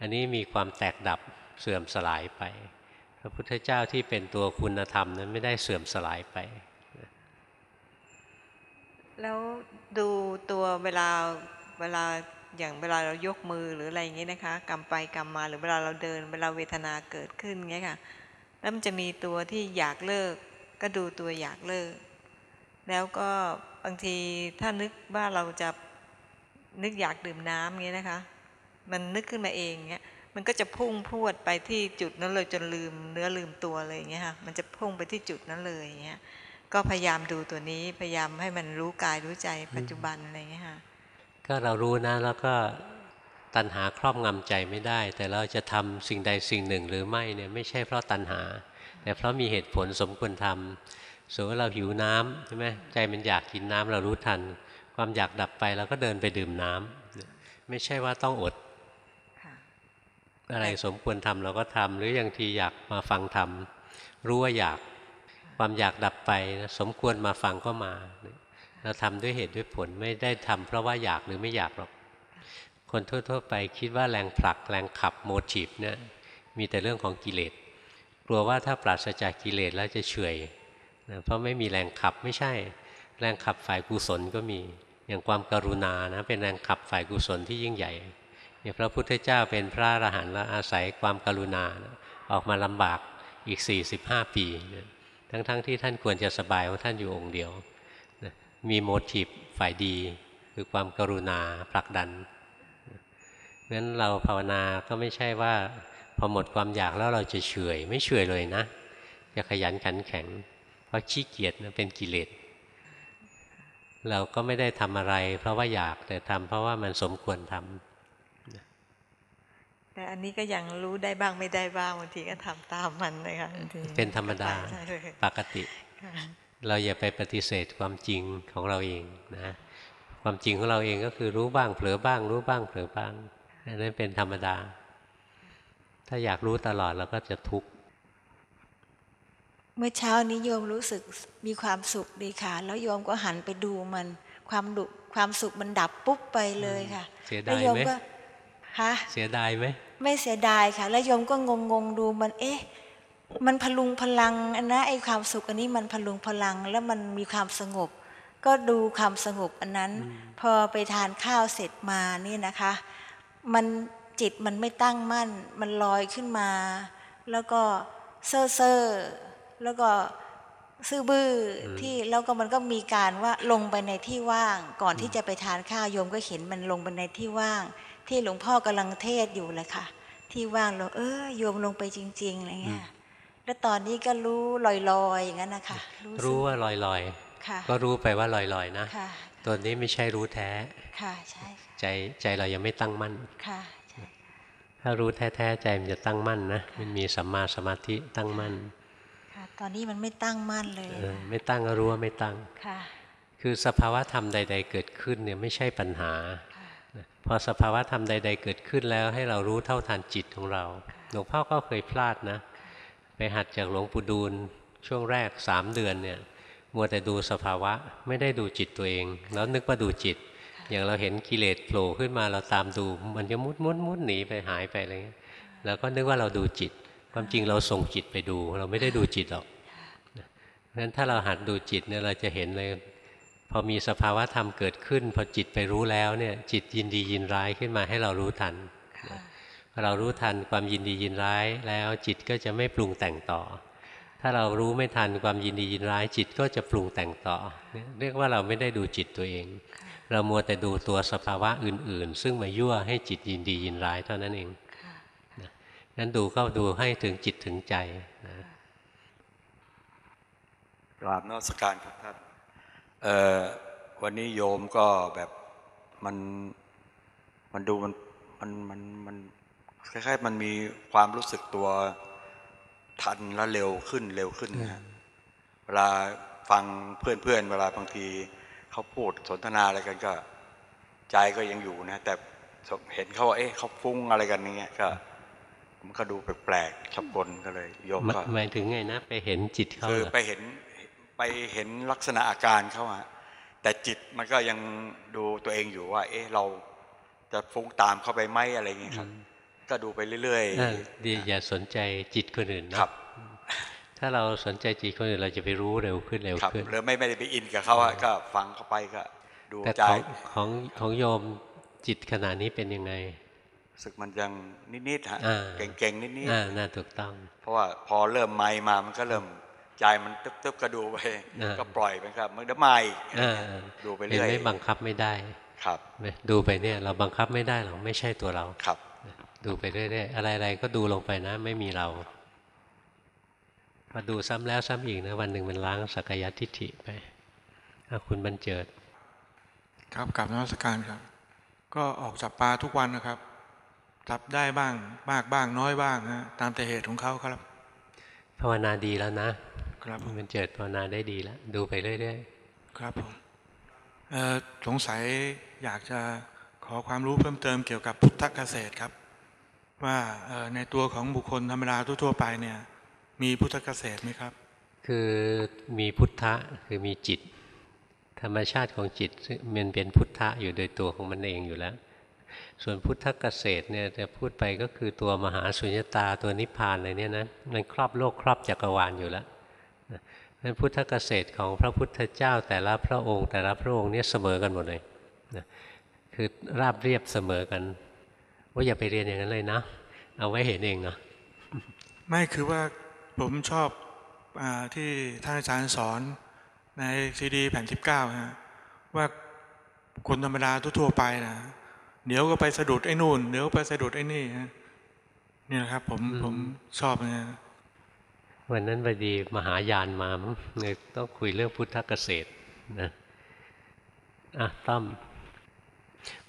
อันนี้มีความแตกดับเสื่อมสลายไป พระพุทธเจ้าที่เป็นตัวคุณธรรมนั้นไม่ได้เสื่อมสลายไป แล้วดูตัวเวลาเวลาอย่างเวลาเรายกมือหรืออะไรอย่างเงี้ยนะคะกำไปกำมาหรือเวลาเราเดิน เวลาเวทนาเกิดขึ้นเงี้ยค่ะ แล้วมันจะมีตัวที่อยากเลิก ก็ดูตัวอยากเลิก แล้วก็บางทีถ้านึกว่าเราจะนึกอยากดื่มน้ำเงี้ยนะคะ มันนึกขึ้นมาเองเงี้ยมันก็จะพุ่งพวดไปที่จุดนั้นเลยจนลืมเนื้อลืมตัวเลยอย่างเงี้ยค่ะมันจะพุ่งไปที่จุดนั้นเลยอย่างเงี้ยก็พยายามดูตัวนี้พยายามให้มันรู้กายรู้ใจปัจจุบันอะไรอย่างเงี้ยค่ะก็เรารู้นะแล้วก็ ตัณหาครอบงำใจไม่ได้ แต่เราจะทำสิ่งใดสิ่งหนึ่งหรือไม่เนี่ยไม่ใช่เพราะตัณหา แต่เพราะมีเหตุผลสมควรทำสมมติว่าเราหิวน้ำใช่ไหมใจมันอยากกินน้ำเรารู้ทัน ความอยากดับไปเราก็เดินไปดื่มน้ำไม่ใช่ว่าต้องอดอะไรสมควรทำเราก็ทำหรืออย่างทีอยากมาฟังธรรมรู้ว่าอยากความอยากดับไปนะสมควรมาฟังก็มา เราทำด้วยเหตุด้วยผลไม่ได้ทำเพราะว่าอยากหรือไม่อยากหรอก คนทั่ว ๆ ไปคิดว่าแรงผลักแรงขับโมทีฟเนี่ยมีแต่เรื่องของกิเลสกลัวว่าถ้าปราศจากกิเลสแล้วจะเฉยนะเพราะไม่มีแรงขับไม่ใช่ แรงขับฝ่ายกุศลก็มีอย่างความกรุณานะเป็นแรงขับฝ่ายกุศลที่ยิ่งใหญ่อย่างพระพุทธเจ้าเป็นพระอรหันต์แล้วอาศัยความกรุณานะออกมาลำบากอีก 45 ปีนะทั้งๆทที่ท่านควรจะสบายของท่านอยู่องค์เดียวนะมีโมทีฟฝ่ายดีคือความกรุณาผลักดัน งั้นเราภาวนาก็ไม่ใช่ว่า พอหมดความอยากแล้วเราจะเฉยไม่เฉยเลยนะจะขยันขันแข็ง เพราะขี้เกียจนะเป็นกิเลสเราก็ไม่ได้ทำอะไร เพราะว่าอยากแต่ทำเพราะว่ามันสมควรทำแต่อันนี้ก็ยังรู้ได้บ้างไม่ได้บ้างบางทีก็ทำตามมันนะคะบางทีเป็นธรรมดาใช่เลยปกติค่ะเราอย่าไปปฏิเสธความจริงของเราเองนะ ความจริงของเราเองก็คือรู้บ้างเผลอบ้าง รู้บ้างเผลอบ้าง อันนั้นเป็นธรรมดา ถ้าอยากรู้ตลอดเราก็จะทุกข์ เมื่อเช้านี้โยมรู้สึกมีความสุขดีค่ะ แล้วโยมก็หันไปดูมัน ความดุความสุขมันดับปุ๊บไปเลยค่ะ เสียแล้วดายโยมไหมก็ฮะเสียดายไหม ไม่เสียดายค่ะ แล้วโยมก็งงงๆดูมัน เอ๊ะ มันพลุงพลังอันนะไอ้ความสุขอันนี้มันพลุงพลังแล้วมันมีความสงบ ก็ดูความสงบอันนั้น พอไปทานข้าวเสร็จมานี่นะคะ มันจิตมันไม่ตั้งมั่น มันลอยขึ้นมา แล้วก็เซ่อเซ่อๆแล้วก็ซื่อบื้ออมที่แล้วก็มันก็มีการว่าลงไปในที่ว่าง ก่อนที่จะไปทานข้าวโยมก็เห็นมันลงไปในที่ว่าง ที่หลวงพ่อกำลังเทศอยู่เลยค่ะ ที่ว่างเราเออโยมลงไปจริงๆอะไรเงี้ยแล้วตอนนี้ก็รู้ลอยๆอย่างนั้นนะคะรู้สึกรู้ว่าลอยลอยค่ะก็รู้ไปว่าลอยลอยๆนะค่ะตัวนี้ไม่ใช่รู้แท้ค่ะใช่ค่ะ ใจใจเรายังไม่ตั้งมั่นค่ะใช่ถ้ารู้แท้ๆใจมันจะตั้งมั่นนะมันมีสัมมาสมาธิตั้งมั่นค่ะตอนนี้มันไม่ตั้งมั่นเลยเออไม่ตั้งก็รู้ว่าไม่ตั้งค่ะคือสภาวะธรรมใด ๆ เกิดขึ้นเนี่ยไม่ใช่ปัญหานะพอสภาวะธรรมใด ๆ เกิดขึ้นแล้วให้เรารู้เท่าทันจิตของเราหลวงพ่อก็เคยพลาดนะ ไปหัดจากหลวงปู่ดูลช่วงแรกสามเดือนเนี่ยมัวแต่ดูสภาวะไม่ได้ดูจิตตัวเอง แล้วนึกว่าดูจิต อย่างเราเห็นกิเลสโผล่ขึ้นมาเราตามดู มันจะมุดมุดมุดหนีไปหายไปอะไรเงี้ยแล้วก็นึกว่าเราดูจิต ความจริงเราส่งจิตไปดู เราไม่ได้ดูจิตหรอกเพราะฉะนั้นถ้าเราหัดดูจิตเนี่ยเราจะเห็นเลย พอมีสภาวะธรรมเกิดขึ้น พอจิตไปรู้แล้วเนี่ย จิตยินดียินร้ายขึ้นมาให้เรารู้ทันพอเรารู้ทันความยินดียินร้ายแล้วจิตก็จะไม่ปรุงแต่งต่อ ถ้าเรารู้ไม่ทันความยินดียินร้ายจิตก็จะปรุงแต่งต่อ เรียกว่าเราไม่ได้ดูจิตตัวเอง เรามัวแต่ดูตัวสภาวะอื่น ๆ ซึ่งมายั่วให้จิตยินดียินร้ายเท่านั้นเองนั้นดูก็ดูให้ถึงจิตถึงใจนะกราบนมัสการครับท่านเอ่อวันนี้โยมก็แบบมันมันดูมันมันมันมันคล้ายๆมันมีความรู้สึกตัวทันและเร็วขึ้นเร็วขึ้นนะฮะเวลาฟังเพื่อนๆเวลาบางที เขาพูดสนทนาอะไรกันก็ใจก็ยังอยู่นะ แต่เห็นเขาว่าเอ๊ะเขาฟุ้งอะไรกันอย่างเงี้ยก็มันก็ดูแปลกๆชับกลก็เลยโยมหมายก็หมายถึงไงนะ ไปเห็นจิตเขาคือเหรอไปเห็นไปเห็นลักษณะอาการเขาอะแต่จิตมันก็ยังดูตัวเองอยู่ว่า เอ๊ะเราจะฟุ้งตามเข้าไปไหมอะไรอย่างเงี้ยครับ ก็ดูไปเรื่อยเออดีอย่าสนใจจิตคนอื่นนะครับ ถ้าเราสนใจจิตคนอื่นเราจะไปรู้เร็วขึ้นเร็วๆครับขึ้นหรือไม่ไม่ได้ไปอินกับเขาอะก็ฟังเข้าไปก็ดูแต่ใจของของของโยมจิตขณะนี้เป็นยังไงรู้สึกมันยังนิดๆฮะอ่าเก่งๆนิดอ่าน่าถูกต้องๆเพราะว่าพอเริ่มไม่มามันก็เริ่มใจมันตึ๊บๆก็ดูไปอ่าก็ปล่อยไปครับมันจะมาอีกอ่าดูไปเห็นเรื่อยไม่บังคับไม่ได้ครับดูไปเนี่ยเราบังคับไม่ได้หรอกไม่ใช่ตัวเราครับ ดูไปเรื่อยๆอะไรๆก็ดูลงไปนะ ไม่มีเรา พอดูซ้ำแล้วซ้ำอีกนะวันหนึ่งมันล้างสักยทิฏฐิไปอะคุณบรรเจิด ครับกลับนมัสการครับ ก็ออกจับปลาทุกวันนะครับจับได้บ้างมากบ้างน้อยบ้างฮะตามแต่เหตุของเขาครับ ภาวนาดีแล้วนะ ครับคุณบรรเจิดภาวนาได้ดีแล้ว ดูไปเรื่อยครับผมเอ่อสงสัยอยากจะขอความรู้เพิ่มเติมเกี่ยวกับพุทธเกษตรครับ ว่าเอ่อในตัวของบุคคลธรรมดาทั่วๆไปเนี่ย มีพุทธเกษตรไหมครับๆคือมีพุทธะคือมีจิต ธรรมชาติของจิตซึ่งมันเป็นพุทธะอยู่โดยตัวของมันเองอยู่แล้ว ส่วนพุทธเกษตรเนี่ยจะพูดไปก็คือตัวมหาสุญญตาตัวนิพพานอะไรเนี่ยนะมันครอบโลกครอบจักรวาลอยู่แล้วนะนั้นพุทธเกษตรของพระพุทธเจ้าแต่ละพระองค์ แต่ละพระองค์เนี่ยเสมอกันหมดเลยนะคือราบเรียบเสมอกันว่าอย่าไปเรียนอย่างนั้นเลยนะ เอาไว้เห็นเองนะไม่คือว่า ผมชอบอาที่ท่านอาจารย์สอนในซีดีแผ่นที่เก้าฮะว่าคนธรรมดาทั่วๆไปนะเดี๋ยวก็ไปสะดุดไอ้นู่นเดี๋ยวก็ไปสะดุดไอ้นี่ฮะนี่แหละครับ ผมผมชอบนะวันนั้นพอดีมหายานมามั้งเลยต้องคุยเรื่องพุทธเกษตรนะอะต้อม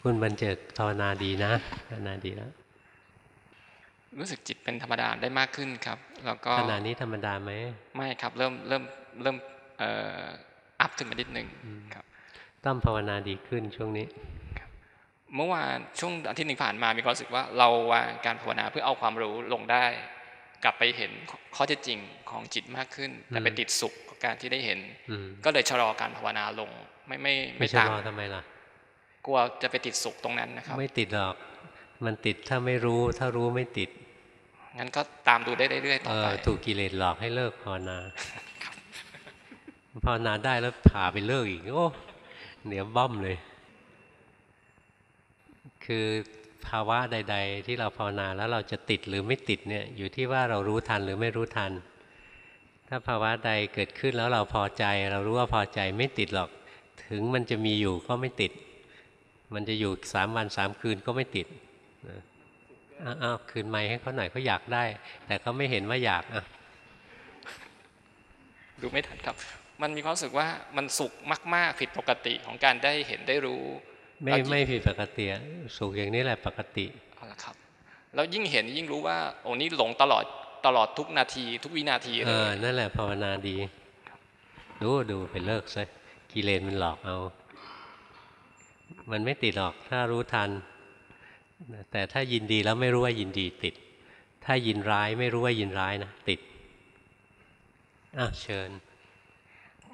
คุณบรรเจิดภาวนาดีนะภาวนาดีแล้ว รู้สึกจิตเป็นธรรมดาได้มากขึ้นครับ แล้วก็ขณะนี้ธรรมดาไหมไม่ครับเริ่มเริ่มเริ่มเอ่ออัพขึ้นมานิดหนึ่งครับต้อมภาวนาดีขึ้นช่วงนี้เมื่อวานช่วงอาทิตย์หนึ่งผ่านมามีความรู้สึกว่าเราวางการภาวนาเพื่อเอาความรู้ลงได้ กลับไปเห็นข้อเท็จจริงของจิตมากขึ้น แต่ไปติดสุขกับการที่ได้เห็นอืมก็เลยชะลอการภาวนาลงไม่ไม่ไม่ไม่ใช่ตามรอทำไมล่ะกลัวจะไปติดสุขตรงนั้นนะครับ ไม่ติดหรอก มันติดถ้าไม่รู้ ถ้ารู้ไม่ติด งั้นก็ตามดูได้เรื่อยๆต่เออไปอถูกกิเลสหลอกให้เลิกภาวนาภาวนาได้แล้วพาไปเลิกอีกโอ้เหนียวบ้อมเลย คือภาวะใด ๆ ที่เราภาวนาแล้วเราจะติดหรือไม่ติดเนี่ยอยู่ที่ว่าเรารู้ทันหรือไม่รู้ทัน ถ้าภาวะใดเกิดขึ้นแล้วเราพอใจ เรารู้ว่าพอใจไม่ติดหรอก ถึงมันจะมีอยู่ก็ไม่ติด มันจะอยู่สามวันสามคืนก็ไม่ติดนะ อ้าวอ้าวคืนไม้ให้เขาหน่อยเขาอยากได้ แต่เขาไม่เห็นว่าอยากอะดูไม่ทันครับ มันมีความรู้สึกว่ามันสุขมาก ๆ ผิดปกติของการได้เห็นได้รู้ ไม่แล้วยิ่งไม่ผิดปกติอะสุขอย่างนี้แหละปกติเอาละครับ แล้วยิ่งเห็นยิ่งรู้ว่าโอ้นี่หลงตลอดตลอดทุกนาที ทุกวินาทีเอเลอยนั่นแหละภาวนาดี ดูดูไปเลิกซะกิเลสมันหลอกเอา มันไม่ติดหรอกถ้ารู้ทัน แต่ถ้ายินดีแล้วไม่รู้ว่ายินดีติด ถ้ายินร้ายไม่รู้ว่ายินร้ายนะติดอะเชิญ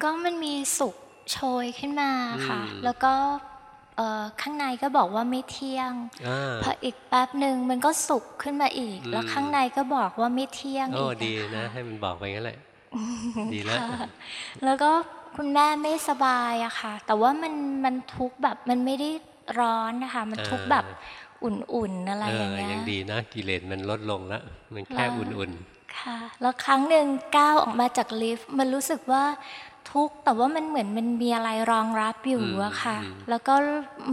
ก็มันมีสุขโชยขึ้นมาค่ะอืมแล้วก็เอ่อข้างในก็บอกว่าไม่เที่ยงอ่าพออีกแป๊บหนึ่งมันก็สุขขึ้นมาอีกอืมแล้วข้างในก็บอกว่าไม่เที่ยงโอ้อีกดีนะ ให้มันบอกไปงั้นแหละดีแล้วค่ะแล้วก็คุณแม่ไม่สบายอะค่ะ แต่ว่ามันมันทุกข์แบบมันไม่ได้ร้อนนะคะ มันทุกข์แบบ อุ่นๆอะไรเออย่างอเงี้ยยังดีนะกิเลสมันลดลงแล้ว มันแค่แล้วอุ่นค่ะ แล้วครั้งหนึ่งก้าวออกมาจากลิฟต์มันรู้สึกว่าทุกข์แต่ว่ามันเหมือนมันมีอะไรรองรับอยู่อะค่ะ แล้วก็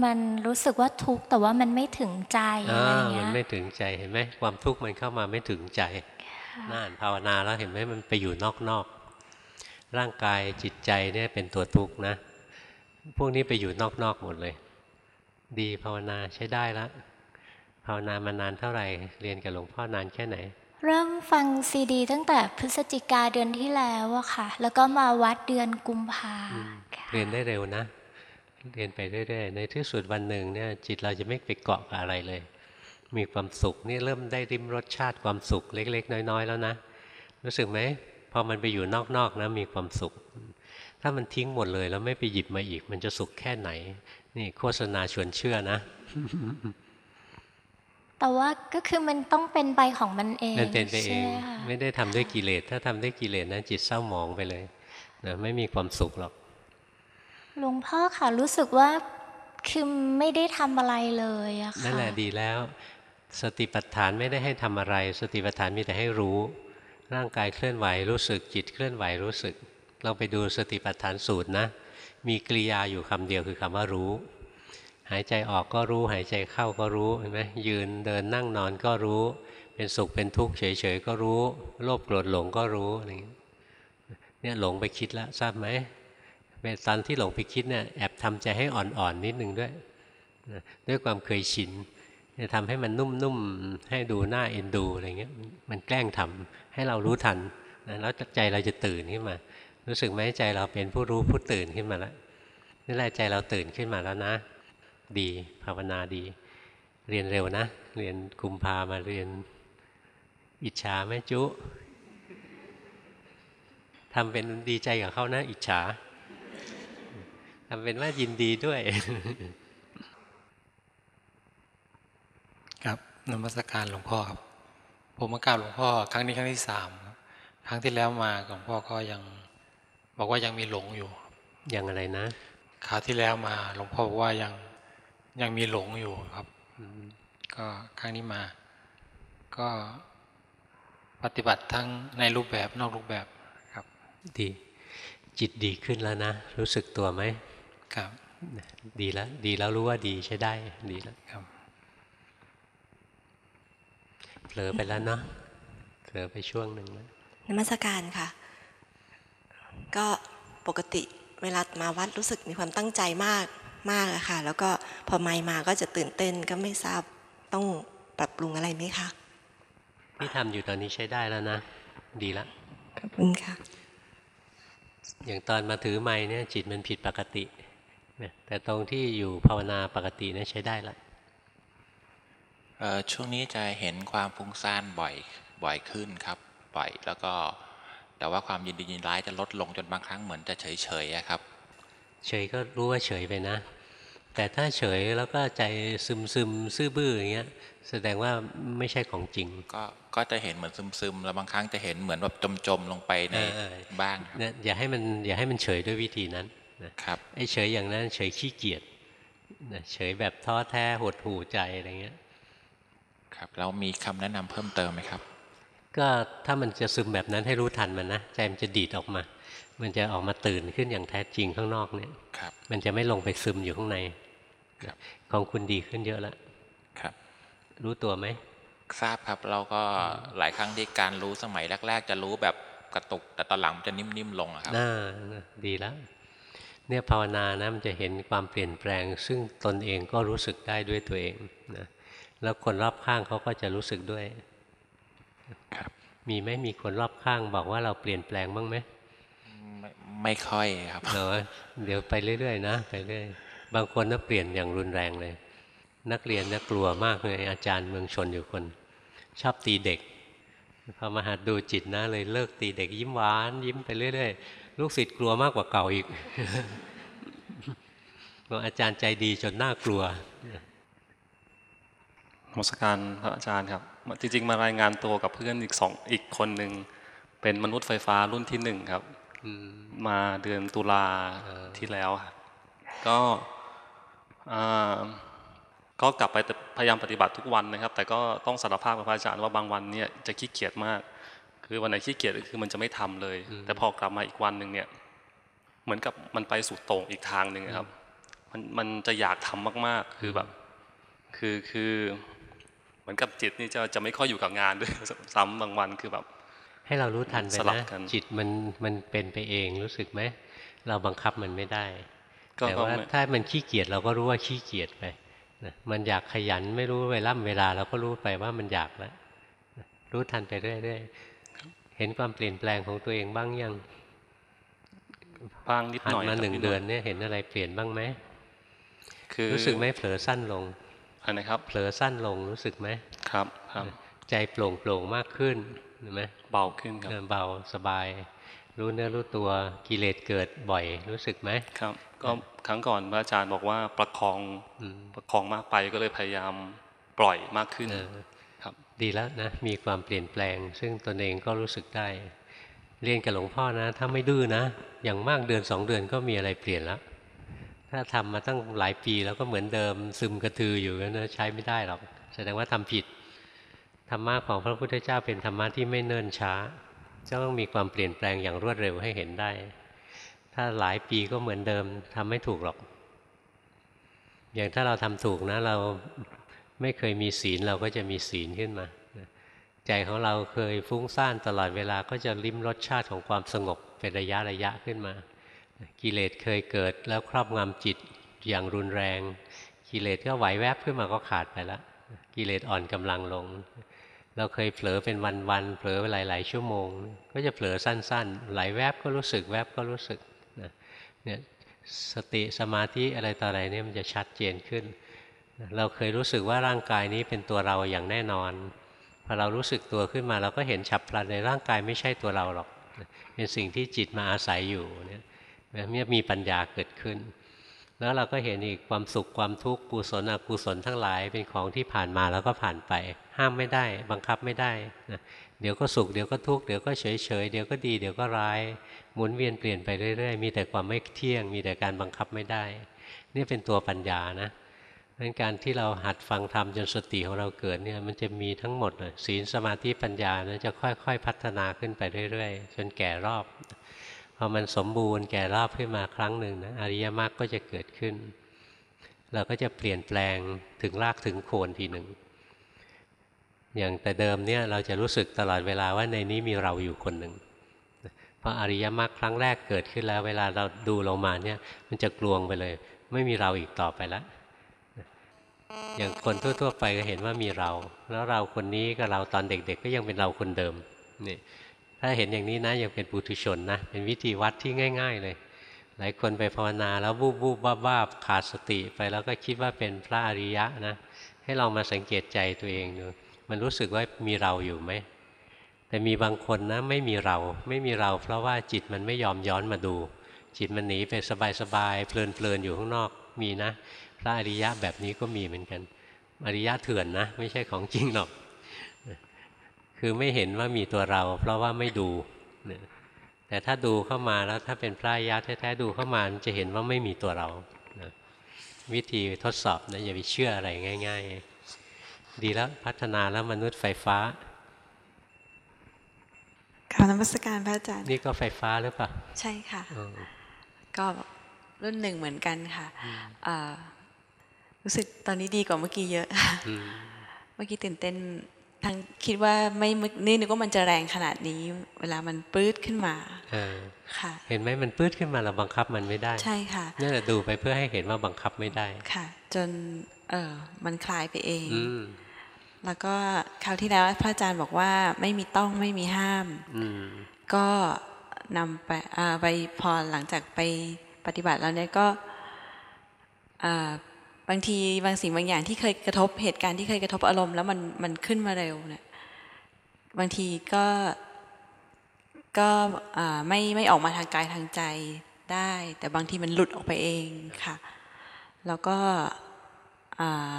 มันรู้สึกว่าทุกข์แต่ว่ามันไม่ถึงใจๆอะไรอ่าอย่างมัเงี้นยไม่ถึงใจเห็นไหมความทุกข์มันเข้ามาไม่ถึงใจน่านภาวนาแล้วเห็นไหมมันไปอยู่นอกๆร่างกายจิตใจเนี่ยเป็นตัวทุกข์นะ พวกนี้ไปอยู่นอกๆหมดเลย ดีภาวนาใช้ได้แล้ว ภาวนามานานเท่าไหร่ เรียนกับหลวงพ่อนานแค่ไหน เริ่มฟังซีดี ตั้งแต่พฤศจิกาเดือนที่แล้วอะค่ะ แล้วก็มาวัดเดือนกุมภาเรียนได้เร็วนะ เรียนไปเรื่อยๆ ในที่สุดวันหนึ่งเนี่ยจิตเราจะไม่ไปเกาะกับอะไรเลย มีความสุขนี่เริ่มได้ริมรสชาติความสุขเล็ก ๆ น้อย ๆ แล้วนะ รู้สึกไหมพอมันไปอยู่นอกๆนะมีความสุข ถ้ามันทิ้งหมดเลยแล้วไม่ไปหยิบมาอีก มันจะสุขแค่ไหน นี่โฆษณาชวนเชื่อนะ แต่ว่าก็คือมันต้องเป็นไปของมันเองมันเป็นไปเอใช่งไหมคะไม่ได้ทำด้วยกิเลส ถ้าทำด้วยกิเลสนะจิตเศร้าหมองไปเลยนะไม่มีความสุขหรอก หลวงพ่อค่ะรู้สึกว่าคือไม่ได้ทำอะไรเลยอะค่ะนั่นแหละดีแล้ว สติปัฏฐานไม่ได้ให้ทำอะไร สติปัฏฐานมีแต่ให้รู้ ร่างกายเคลื่อนไหวรู้สึกจิตเคลื่อนไหวรู้สึก เราไปดูสติปัฏฐานสูตรนะ มีกริยาอยู่คำเดียวคือคำว่ารู้ หายใจออกก็รู้ หายใจเข้าก็รู้เห็นไหมยืนเดินนั่งนอนก็รู้ เป็นสุขเป็นทุกข์เฉยๆก็รู้ โลภโกรธหลงก็รู้อะไรอย่างเงี้ยเนี่ยหลงไปคิดแล้วทราบไหมเป็นตอนที่หลงไปคิดเนี่ยแอบทำใจให้อ่อนๆนิดนึงด้วยด้วยความเคยชินจะทำให้มันนุ่มๆให้ดูหน้าเอ็นดูอะไรเงี้ยมันแกล้งทำให้เรารู้ทันนะแล้วใจเราจะตื่นขึ้นมา รู้สึกไหมใจเราเป็นผู้รู้ผู้ตื่นขึ้นมาแล้วนี่แหละใจเราตื่นขึ้นมาแล้วนะ ดี ภาวนาดี เรียนเร็วนะ เรียนกุมภามาเรียนอิจฉาไหมจุทำเป็นดีใจกับเขานะ อิจฉาทำเป็นว่ายินดีด้วย ครับนมัสการหลวงพ่อครับ ผมมากราบหลวงพ่อ ครั้งนี้ครั้งที่สามครับครั้งที่แล้วมาหลวงพ่อก็ยัง บอกว่ายังมีหลงอยู่ ยังอะไรนะคราวที่แล้วมาหลวงพ่อบอกว่ายัง ยังมีหลงอยู่ครับก็ครั้งนี้มา ก็ปฏิบัติทั้งในรูปแบบนอกรูปแบบครับ ดี จิตดีขึ้นแล้วนะ รู้สึกตัวไหมครับ ดีแล้ว ดีแล้วรู้ว่าดีใช้ได้ ดีแล้วครับเผลอไปแล้วเนาะเผลอไปช่วงหนึ่งแล้วนมัสการค่ะ ก็ปกติเวลามาวัดรู้สึกมีความตั้งใจมาก มากอะค่ะ แล้วก็พอไม่มาก็จะตื่นเต้นก็ไม่ทราบต้องปรับปรุงอะไรไหมคะที่ทำอยู่ตอนนี้ใช้ได้แล้วนะ ดีแล้วขอบคุณค่ะ อย่างตอนมาถือไม้เนี่ยจิตมันผิดปกตินะแต่ตรงที่อยู่ภาวนาปกติเนี่ยใช้ได้ละเอ่อช่วงนี้จะเห็นความฟุ้งซ่านบ่อยบ่อยขึ้นครับบ่อยแล้วก็แต่ว่าความยินดียินร้ายจะลดลงจนบางครั้งเหมือนจะเฉยเฉยๆอะครับ เฉยก็รู้ว่าเฉยไปนะ แต่ถ้าเฉยแล้วก็ใจซึมซึมๆซื่อบื้ออย่างเงี้ยแสดงว่าไม่ใช่ของจริง ก็ก็จะเห็นเหมือนซึมซึมๆแล้วบางครั้งจะเห็นเหมือนแบบจมจมๆลงไปในเออบ้างเนี่ยอย่าให้มันอย่าให้มันเฉยด้วยวิธีนั้นนะครับไอ้เฉยอย่างนั้นเฉยขี้เกียจนะเฉยแบบท้อแท้หดหู่ใจอะไรเงี้ยครับแล้วมีคำแนะนำเพิ่มเติมไหมครับ ก็ถ้ามันจะซึมแบบนั้นให้รู้ทันมันนะใจมันจะดีดออกมา มันจะออกมาตื่นขึ้นอย่างแท้จริงข้างนอกเนี่ยครับมันจะไม่ลงไปซึมอยู่ข้างใน ของคุณดีขึ้นเยอะแล้วครับ รู้ตัวไหมทราบครับเราก็หลายครั้งที่การรู้สมัยแรก ๆ จะรู้แบบกระตุก แต่ตอนหลังมันจะนิ่มๆลงอะครับน่าดีแล้วเนี่ยภาวนานะมันจะเห็นความเปลี่ยนแปลง ซึ่งตนเองก็รู้สึกได้ด้วยตัวเองนะแล้วคนรอบข้างเขาก็จะรู้สึกด้วยมีไหมมีคนรอบข้างบอกว่าเราเปลี่ยนแปลงบ้างไหมไม่ไม่ค่อยครับเนาะเดี๋ยวไปเรื่อยๆนะไปเรื่อย บางคนน่ะเปลี่ยนอย่างรุนแรงเลย นักเรียนน่ะกลัวมากเลยอาจารย์เมืองชนอยู่คน ชอบตีเด็กพอมาหัดดูจิตนะเลยเลิกตีเด็กยิ้มหวาน ยิ้มไปเรื่อยๆลูกศิษย์กลัวมากกว่าเก่าอีกบอกอาจารย์ใจดีจนน่ากลัวนมสการพระอาจารย์ครับ จริงๆ มารายงานตัวกับเพื่อนอีกสองอีกคนหนึ่งเป็นมนุษย์ไฟฟ้ารุ่นที่หนึ่งครับมาเดือนตุลาที่แล้วครับก็อ่า ก็กลับไปพยายามปฏิบัติทุกวันนะครับ แต่ก็ต้องสารภาพกับพระอาจารย์ว่าบางวันเนี่ยจะขี้เกียจมาก คือวันไหนขี้เกียจก็คือมันจะไม่ทำเลย แต่พอกลับมาอีกวันหนึ่งเนี่ย เหมือนกับมันไปสู่ตรงอีกทางหนึ่งครับ มันมันจะอยากทำมากๆ คือแบบ คือคือเหมือนกับจิตนี่จะจะไม่ค่อยอยู่กับงานด้วยซ้ำบางวันคือแบบ ให้เรารู้ทันไปสลับนะกันจิตมันมันเป็นไปเองรู้สึกไหมเราบังคับมันไม่ได้ก็ แต่ว่าก็ไม่ถ้ามันขี้เกียจเราก็รู้ว่าขี้เกียจไปนะมันอยากขยันไม่รู้เวลาเวลาเราก็รู้ไปว่ามันอยากแล้วนะรู้ทันไปเรื่อยๆเห็นความเปลี่ยนแปลงของตัวเองบ้างยังบ้างนิดหน่อยผ่ามาครับหนึ่งนิดหน่อยเดือนเนี่ยเห็นอะไรเปลี่ยนบ้างไหมคือรู้สึกไหมเผลอสั้นลงอันไหนครับเผลอสั้นลงรู้สึกไหมครับครับใจโปร่งโปร่งๆมากขึ้นเห็นไหมเบาขึ้นครับเออเบาสบาย รู้เนื้อรู้ตัวกิเลสเกิดบ่อยรู้สึกไหมครับ ก็ครั้งก่อนพระอาจารย์บอกว่าประคองประคองมากไปก็เลยพยายามปล่อยมากขึ้นเออครับ ดีแล้วนะมีความเปลี่ยนแปลง ซึ่งตนเองก็รู้สึกได้ เรียนกับหลวงพ่อนะ ถ้าไม่ดื้อนะ อย่างมากเดือนสองเดือนก็มีอะไรเปลี่ยนแล้วถ้าทำมาตั้งหลายปีแล้วก็เหมือนเดิมซึมกระทืออยู่นะใช้ไม่ได้หรอกแสดงว่าทำผิดธรรมะของพระพุทธเจ้าเป็นธรรมะที่ไม่เนิ่นช้าจะต้องมีความเปลี่ยนแปลงอย่างรวดเร็วให้เห็นได้ ถ้าหลายปีก็เหมือนเดิมทำไม่ถูกหรอก อย่างถ้าเราทำถูกนะ เราไม่เคยมีศีลเราก็จะมีศีลขึ้นมา ใจของเราเคยฟุ้งซ่านตลอดเวลาก็จะลิ้มรสชาติของความสงบเป็นระยะระยะขึ้นมา กิเลสเคยเกิดแล้วครอบงำจิตอย่างรุนแรง กิเลสก็ไหวแวบขึ้นมาก็ขาดไปแล้วกิเลสอ่อนกำลังลง เราเคยเผลอเป็นวันๆเผลอหลาย ๆ ชั่วโมง ก็จะเผลอสั้น ๆ ไหลแวบก็รู้สึกแวบก็รู้สึก เนี่ยสติสมาธิอะไรต่ออะไรเนี่ยมันจะชัดเจนขึ้น เราเคยรู้สึกว่าร่างกายนี้เป็นตัวเราอย่างแน่นอนพอเรารู้สึกตัวขึ้นมาเราก็เห็นฉับพลันในร่างกายไม่ใช่ตัวเราหรอก เป็นสิ่งที่จิตมาอาศัยอยู่เนี่ยเนี่ยมีปัญญาเกิดขึ้น แล้วเราก็เห็นอีกความสุขความทุกข์กุศลอกุศลทั้งหลายเป็นของที่ผ่านมาแล้วก็ผ่านไป ห้ามไม่ได้ บังคับไม่ได้นะ เดี๋ยวก็สุขเดี๋ยวก็ทุกข์เดี๋ยวก็เฉยเฉยๆเดี๋ยวก็ดีเดี๋ยวก็ร้าย หมุนเวียนเปลี่ยนไปเรื่อยๆ มีแต่ความไม่เที่ยง มีแต่การบังคับไม่ได้ นี่เป็นตัวปัญญานะดังการที่เราหัดฟังธรรมจนสติของเราเกิดเนี่ยมันจะมีทั้งหมดเลยศีลสมาธิปัญญานะจะค่อยๆ พัฒนาขึ้นไปเรื่อยๆ จนแก่รอบพอมันสมบูรณ์แก่รอบขึ้นมาครั้งหนึ่งนะอริยมรรคก็จะเกิดขึ้น เราก็จะเปลี่ยนแปลงถึงรากถึงโคนทีหนึ่ง อย่างแต่เดิมเนี่ยเราจะรู้สึกตลอดเวลาว่าในนี้มีเราอยู่คนหนึ่งพออริยมรรคครั้งแรกเกิดขึ้นแล้ว เวลาเราดูลงมาเนี่ยมันจะกลวงไปเลย ไม่มีเราอีกต่อไปแล้วอย่างคนทั่ว ๆ ไปก็เห็นว่ามีเรา แล้วเราคนนี้กับเราตอนเด็ก ๆ ก็ยังเป็นเราคนเดิมนี่ถ้าเห็นอย่างนี้นะยังเป็นปุถุชนนะเป็นวิธีวัดที่ง่าย ๆ เลย หลายคนไปภาวนาแล้วบูบบูบบ้าบ้าขาดสติไปแล้วก็คิดว่าเป็นพระอริยะนะให้ลองมาสังเกตใจตัวเองดู มันรู้สึกว่ามีเราอยู่ไหมแต่มีบางคนนะไม่มีเราไม่มีเรา เพราะว่าจิตมันไม่ยอมย้อนมาดู จิตมันหนีไปสบายๆเพลินๆอยู่ข้างนอกมีนะ พระอริยะแบบนี้ก็มีเหมือนกัน อริยะเถื่อนนะ ไม่ใช่ของจริงหรอก คือไม่เห็นว่ามีตัวเรา เพราะว่าไม่ดู แต่ถ้าดูเข้ามาแล้วถ้าเป็นพระอริยะแท้ๆดูเข้ามาจะเห็นว่าไม่มีตัวเราวิธีทดสอบนะอย่าไปเชื่ออะไรง่าย ๆ ดีแล้วพัฒนาแล้วมนุษย์ไฟฟ้าข่าวนมัสการพระอาจารย์ นี่ก็ไฟฟ้าหรือเปล่า ใช่ค่ะอืมก็รุ่นหนึ่งเหมือนกันค่ะอ่ารู้สึกตอนนี้ดีกว่าเมื่อกี้เยอะอืมเมื่อกี้ตื่นเต้นทั้งคิดว่าไม่นึกนี่นึกว่ามันจะแรงขนาดนี้ เวลามันปื๊ดขึ้นมาเออค่ะ เห็นไหมมันปื้ดขึ้นมาเราบังคับมันไม่ได้ ใช่ค่ะนี่แหละดูไปเพื่อให้เห็นว่าบังคับไม่ได้ ค่ะ จนเออมันคลายไปเองอืม แล้วก็คราวที่แล้วพระอาจารย์บอกว่าไม่มีต้องไม่มีห้ามอืมก็นำไปอ่าไปพอหลังจากไปปฏิบัติแล้วเนี่ยก็อ่าบางทีบางสิ่งบางอย่างที่เคยกระทบเหตุการณ์ที่เคยกระทบอารมณ์ แล้วมันมันขึ้นมาเร็วเนี่ยบางทีก็ก็อ่าไม่ไม่ออกมาทางกายทางใจได้ แต่บางทีมันหลุดออกไปเองค่ะ แล้วก็อ่า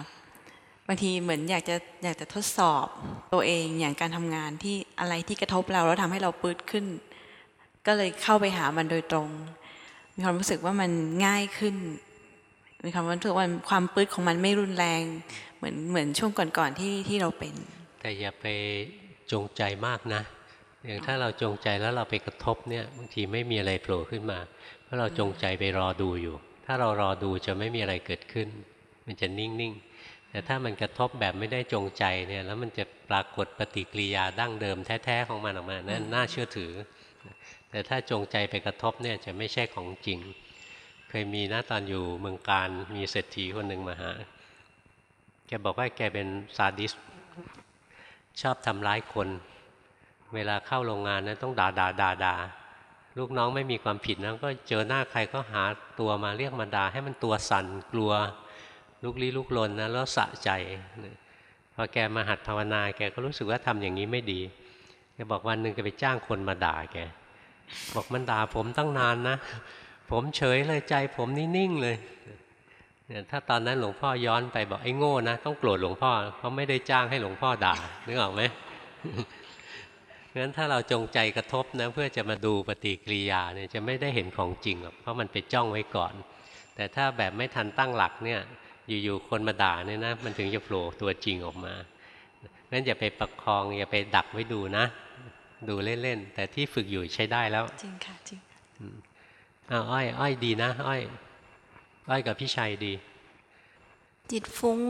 บางทีเหมือนอยากจะอยากจะทดสอบตัวเองอย่างการทำงานที่อะไรที่กระทบเราแล้วทำให้เราปืดขึ้น ก็เลยเข้าไปหามันโดยตรง มีความรู้สึกว่ามันง่ายขึ้น มีความรู้สึกว่าความปืดของมันไม่รุนแรง เหมือนเหมือนช่วงก่อนๆที่ที่เราเป็น แต่อย่าไปจงใจมากนะ อย่างถ้าเราจงใจแล้วเราไปกระทบเนี่ยบางทีไม่มีอะไรโผล่ขึ้นมา เพราะเราจงใจไปรอดูอยู่ ถ้าเรารอดูจะไม่มีอะไรเกิดขึ้น มันจะนิ่งๆ แต่ถ้ามันกระทบแบบไม่ได้จงใจเนี่ยแล้วมันจะปรากฏปฏิกิริยาดั้งเดิมแท้ๆของมันออกมานั่นน่าเชื่อถือ แต่ถ้าจงใจไปกระทบเนี่ยจะไม่ใช่ของจริง เคยมีนะตอนอยู่เมืองการมีเศรษฐีคนหนึ่งมาหา แกบอกว่าแกเป็นซาดิส ชอบทำร้ายคน เวลาเข้าโรงงานนะต้องด่าด่าด่าด่าลูกน้องไม่มีความผิดนะก็เจอหน้าใครก็หาตัวมาเรียกมาด่าให้มันตัวสั่นกลัว ลุกลี้ลุกลนนะแล้วสะใจพอแกมาหัดภาวนาแกก็รู้สึกว่าทำอย่างนี้ไม่ดีแกบอกวันหนึ่งแกไปจ้างคนมาด่าแกบอกมันด่าผมตั้งนานนะ ผมเฉยเลยใจผมนิ่งๆเลยเนี่ยถ้าตอนนั้นหลวงพ่อย้อนไปบอกไอ้โง่นะต้องโกรธหลวงพ่อเพราไม่ได้จ้างให้หลวงพ่อด่านึกออกไหมงั้นถ้าเราจงใจกระทบนะเพื่อจะมาดูปฏิกิริยาเนี่ยจะไม่ได้เห็นของจริงหรอกเพราะมันไปจ้องไว้ก่อน แต่ถ้าแบบไม่ทันตั้งหลักเนี่ย อยู่ๆคนมาด่าเนี่ยนะ มันถึงจะโผล่ตัวจริงออกมางั้นอย่าไปประคองอย่าไปดักไว้ดูนะ ดูเล่นๆ แต่ที่ฝึกอยู่ใช้ได้แล้ว จริงค่ะจริงอ้าวอ้อยอ้อยดีนะอ้อย อ้อยกับพี่ชัยดี จิตฟุ้ง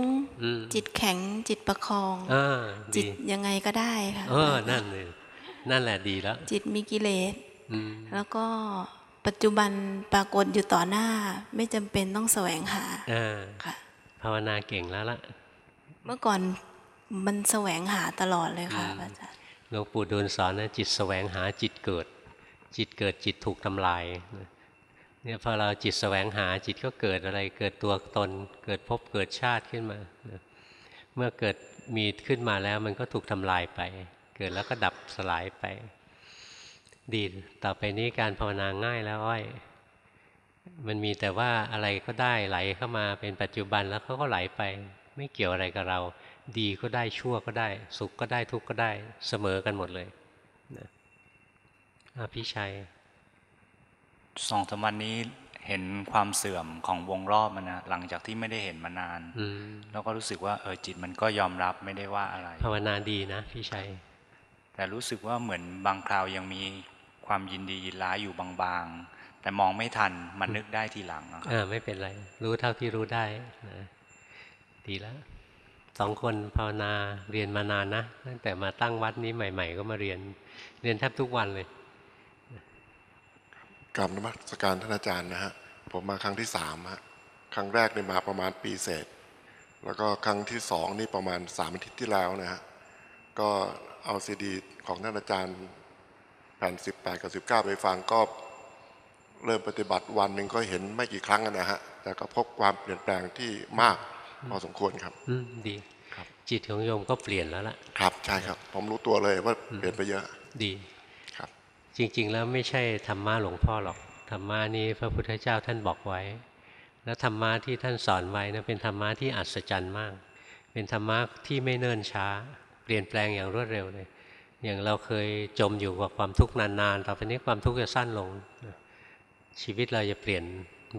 อืมจิตแข็งจิตประคองอ่าจิตดียังไงก็ได้ค่ะเออนั่นเลยนั่นแหละดีแล้ว จิตมีกิเลสอืมแล้วก็ปัจจุบันปรากฏอยู่ต่อหน้า ไม่จำเป็นต้องแสวงหาอ่าค่ะภาวนาเก่งแล้วล่ะ เมื่อก่อนมันแสวงหาตลอดเลยค่ะอาจารย์หลวงปู่ดูลสอนนะจิตแสวงหาจิตเกิด จิตเกิดจิตถูกทำลายเนี่ยพอเราจิตแสวงหาจิตก็เกิดอะไร เกิดตัวตน เกิดภพเกิดชาติขึ้นมาเมื่อเกิดมีขึ้นมาแล้วมันก็ถูกทำลายไป เกิดแล้วก็ดับสลายไป ดีต่อไปนี้การภาวนาง่ายแล้วอ้อย มันมีแต่ว่าอะไรก็ได้ไหลเข้ามาเป็นปัจจุบันแล้วเขาก็ไหลไป ไม่เกี่ยวอะไรกับเรา ดีก็ได้ชั่วก็ได้ สุขก็ได้ทุกข์ก็ได้เสมอกันหมดเลยนะอะพี่ชัยสองสามวันนี้เห็นความเสื่อมของวงรอบมันนะหลังจากที่ไม่ได้เห็นมานานอืมแล้วก็รู้สึกว่าเออจิตมันก็ยอมรับไม่ได้ว่าอะไรภาวนาดีนะพี่ชัยแต่รู้สึกว่าเหมือนบางคราวยังมีความยินดียินร้ายอยู่บางๆ แต่มองไม่ทันมันนึกได้ทีหลังอะครับอ่าไม่เป็นไร รู้เท่าที่รู้ได้นะดีแล้วสองคนภาวนาเรียนมานานนะตั้งแต่มาตั้งวัดนี้ใหม่ ๆ ก็มาเรียน เรียนแทบทุกวันเลยกราบนมัสการท่านอาจารย์นะฮะผมมาครั้งที่สามฮะครั้งแรกเนี่ยมาประมาณปีเศษ แล้วก็ครั้งที่สองนี่ประมาณสามอาทิตย์ที่แล้วนะฮะก็เอาซีดี ของท่านอาจารย์แผ่นสิบแปดกับสิบเก้าไปฟังก็ เริ่มปฏิบัติวันหนึ่งก็เห็นไม่กี่ครั้งนะฮะ แต่ก็พบความเปลี่ยนแปลงที่มากพอสมควรครับอืมดีจิตของโยมก็เปลี่ยนแล้วล่ะ ครับใช่ครับ ผมรู้ตัวเลยว่าเปลี่ยนไปเยอะดีครับ จริง ๆ แล้วไม่ใช่ธรรมะหลวงพ่อหรอกธรรมะนี้พระพุทธเจ้าท่านบอกไว้ แล้วธรรมะที่ท่านสอนไว้นะเป็นธรรมะที่อัศจรรย์มาก เป็นธรรมะที่ไม่เนิ่นช้า เปลี่ยนแปลงอย่างรวดเร็วเลย อย่างเราเคยจมอยู่กับความทุกข์นานๆต่อไปนี้ความทุกข์จะสั้นลง ชีวิตเราจะเปลี่ยน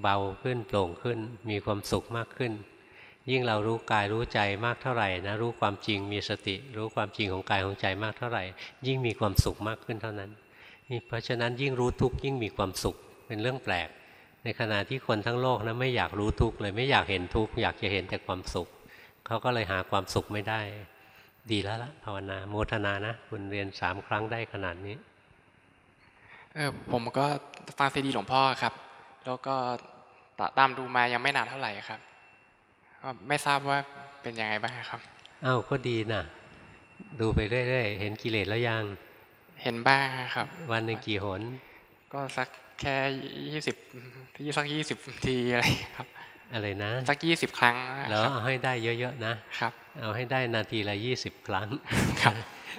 เบาขึ้นโปร่งขึ้น มีความสุขมากขึ้น ยิ่งเรารู้กายรู้ใจมากเท่าไหร่นะรู้ความจริงมีสติ รู้ความจริงของกายของใจมากเท่าไหร่ ยิ่งมีความสุขมากขึ้นเท่านั้นนี่เพราะฉะนั้นยิ่งรู้ทุกยิ่งมีความสุขเป็นเรื่องแปลก ในขณะที่คนทั้งโลกนะไม่อยากรู้ทุกเลยไม่อยากเห็นทุกอยากจะเห็นแต่ความสุขเขาก็เลยหาความสุขไม่ได้ ดีแล้วละภาวนาโมทนานะ คุณเรียนสามครั้งได้ขนาดนี้ เออผมก็ฟังซีดีหลวงพ่อครับ แล้วก็ตตามดูมายังไม่นานเท่าไหร่ครับก็ไม่ทราบว่าเป็นยังไงบ้างครับอ้าวก็ดีนะดูไปเรื่อยๆ เห็นกิเลสแล้วยัง เห็นบ้างครับ วันหนึ่งกี่หน ก็สักแค่ยี่สิบที่สักยี่สิบทีอะไรครับ อะไรนะ สักยี่สิบครั้งนะแล้วครับเอาให้ได้เยอะๆนะครับ เอาให้ได้นาทีละยี่สิบครั้งครับ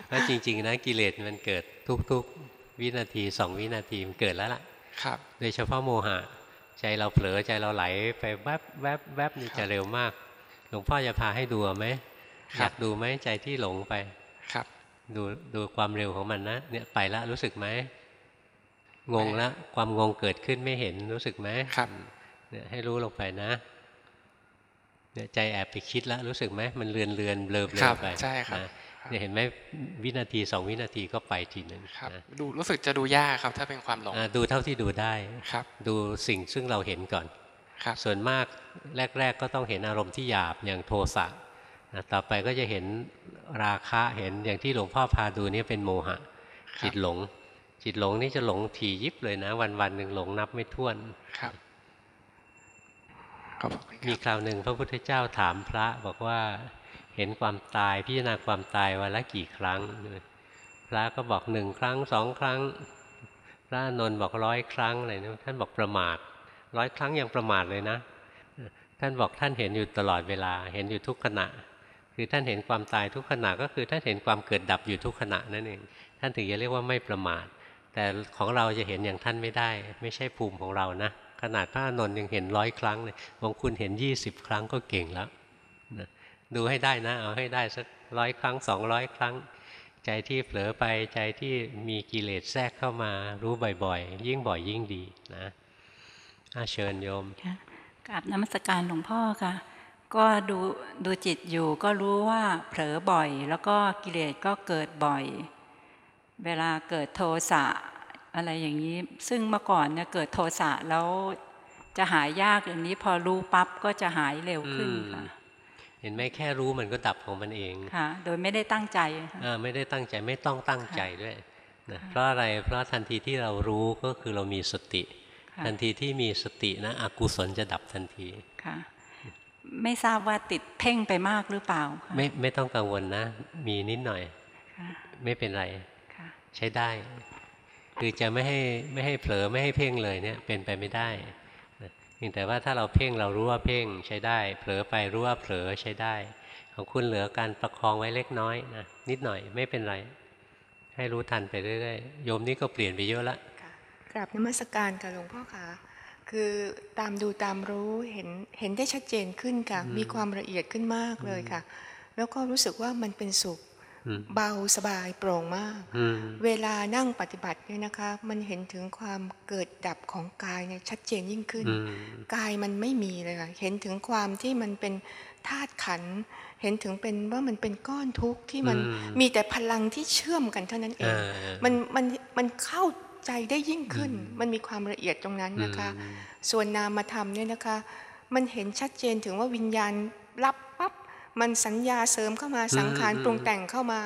แล้วจริง ๆ นะกิเลสมันเกิดทุกๆ วินาทีสองวินาทีมันเกิดแล้วล่ะครับโดยเฉพาะโมหะ ใจเราเผลอใจเราไหลไปแวบแวบแวบนี่จะเร็วมาก หลวงพ่อจะพาให้ดูไหมครับอยากดูไหมใจที่หลงไปครับ ดูดูความเร็วของมันนะเนี่ยไปแล้วรู้สึกไหมงงแล้วความงงเกิดขึ้นไม่เห็นรู้สึกไหมครับเนี่ยให้รู้ลงไปนะเนี่ยใจแอบไปคิดแล้วรู้สึกไหมมันเลือนเลือนเบลอเบลครัอบไปใช่ครับนะ เนี่ยเห็นไหมวินาทีสองวินาทีก็ไปทีหนึ่งครับนะดูรู้สึกจะดูยากครับ ถ้าเป็นความหลงอ่าดูเท่าที่ดูได้ครับ ดูสิ่งซึ่งเราเห็นก่อนครับส่วนมากแรก ๆ ก็ต้องเห็นอารมณ์ที่หยาบอย่างโทสะนะต่อไปก็จะเห็นราคะเห็นอย่างที่หลวงพ่อพาดูนี่เป็นโมหะ จิตหลง จิตหลงนี่จะหลงถี่ยิบเลยนะ วันวันๆหนึ่งหลงนับไม่ถ้วนครับมีคราวหนึ่งพระพุทธเจ้าถามพระบอกว่า เห็นความตายพิจารณาความตายวันละกี่ครั้ง พระก็บอกหนึ่งครั้งสองครั้ง พระอนนท์บอกร้อยครั้งอะไรนะท่านบอกประมาทร้อยครั้งยังประมาทเลยนะ ท่านบอกท่านเห็นอยู่ตลอดเวลา เห็นอยู่ทุกขณะ คือท่านเห็นความตายทุกขณะก็คือท่านเห็นความเกิดดับอยู่ทุกขณะนั่นเองท่านถึงจะเรียกว่าไม่ประมาท แต่ของเราจะเห็นอย่างท่านไม่ได้ ไม่ใช่ภูมิของเรานะขนาดพระอนนท์ยังเห็นร้อยครั้งเลยของคุณเห็นยี่สิบครั้งก็เก่งแล้วนะ ดูให้ได้นะ เอาให้ได้สักร้อยครั้งสองร้อยครั้ง ใจที่เผลอไปใจที่มีกิเลสแทรกเข้ามารู้บ่อยๆ ยิ่งบ่อยยิ่งดีนะอาเชิญโยมกราบนมัสการหลวงพ่อค่ะ ก็ดูดูจิตอยู่ก็รู้ว่าเผลอบ่อย แล้วก็กิเลสก็เกิดบ่อย เวลาเกิดโทสะอะไรอย่างนี้ ซึ่งเมื่อก่อนเนี่ยเกิดโทสะแล้วจะหายยากอย่างนี้พอรู้ปั๊บก็จะหายเร็วขึ้นค่ะ เห็นไหมแค่รู้มันก็ดับของมันเองค่ะโดยไม่ได้ตั้งใจค่ะอ่าไม่ได้ตั้งใจไม่ต้องตั้งใจด้วยนะเพราะอะไรเพราะทันทีที่เรารู้ก็คือเรามีสติค่ะทันทีที่มีสตินะอกุศลจะดับทันทีค่ะไม่ทราบว่าติดเพ่งไปมากหรือเปล่าค่ะไม่ไม่ต้องกังวลนะ มีนิดหน่อยค่ะไม่เป็นไรค่ะใช้ได้ คือจะไม่ให้ไม่ให้เผลอไม่ให้เพ่งเลยเนี่ยเป็นไปไม่ได้นะ เพียงแต่ว่าถ้าเราเพ่งเรารู้ว่าเพ่งใช้ได้ เผลอไปรู้ว่าเผลอใช้ได้ ของคุณเหลือการประคองไว้เล็กน้อยนะนิดหน่อยไม่เป็นไร ให้รู้ทันไปเรื่อยๆโยมนี่ก็เปลี่ยนไปเยอะละกราบนมัสการค่ะหลวงพ่อคะคือตามดูตามรู้เห็นเห็นได้ชัดเจนขึ้นค่ะอืมมีความละเอียดขึ้นมากเลยค่ะ แล้วก็รู้สึกว่ามันเป็นสุขอืม เบาสบายโปร่งมากอืมเวลานั่งปฏิบัติเนี่ยนะคะ มันเห็นถึงความเกิดดับของกายเนี่ยชัดเจนยิ่งขึ้นอืมกายมันไม่มีเลยค่ะเห็นถึงความที่มันเป็นธาตุขันธ์เห็นถึงเป็นว่ามันเป็นก้อนทุกข์ที่มันอืมมีแต่พลังที่เชื่อมกันเท่านั้นเองเออมันมันมันเข้าใจได้ยิ่งขึ้น มันมีความละเอียดตรงนั้นนะคะ ส่วนนามธรรมเนี่ยนะคะ มันเห็นชัดเจนถึงว่าวิญญาณรับปั๊บ มันสัญญาเสริมเข้ามาอืมสังขารอืมปรุงแต่งเข้ามา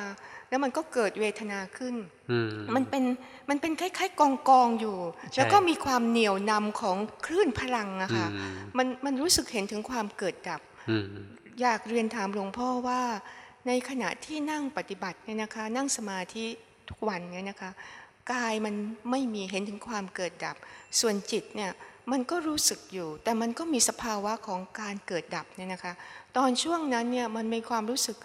แล้วมันก็เกิดเวทนาขึ้นอืมมันเป็นมันเป็นคล้ายๆกองกองๆอยู่ใช่แล้วก็มีความเหนี่ยวนำของคลื่นพลังอะค่ะอืมมันมันรู้สึกเห็นถึงความเกิดดับอืมอยากเรียนถามหลวงพ่อว่า ในขณะที่นั่งปฏิบัติเนี่ยนะคะ นั่งสมาธิทุกวันเนี่ยนะคะกายมันไม่มีเห็นถึงความเกิดดับ ส่วนจิตเนี่ยมันก็รู้สึกอยู่ แต่มันก็มีสภาวะของการเกิดดับเนี่ยนะคะ ตอนช่วงนั้นเนี่ยมันมีความรู้สึก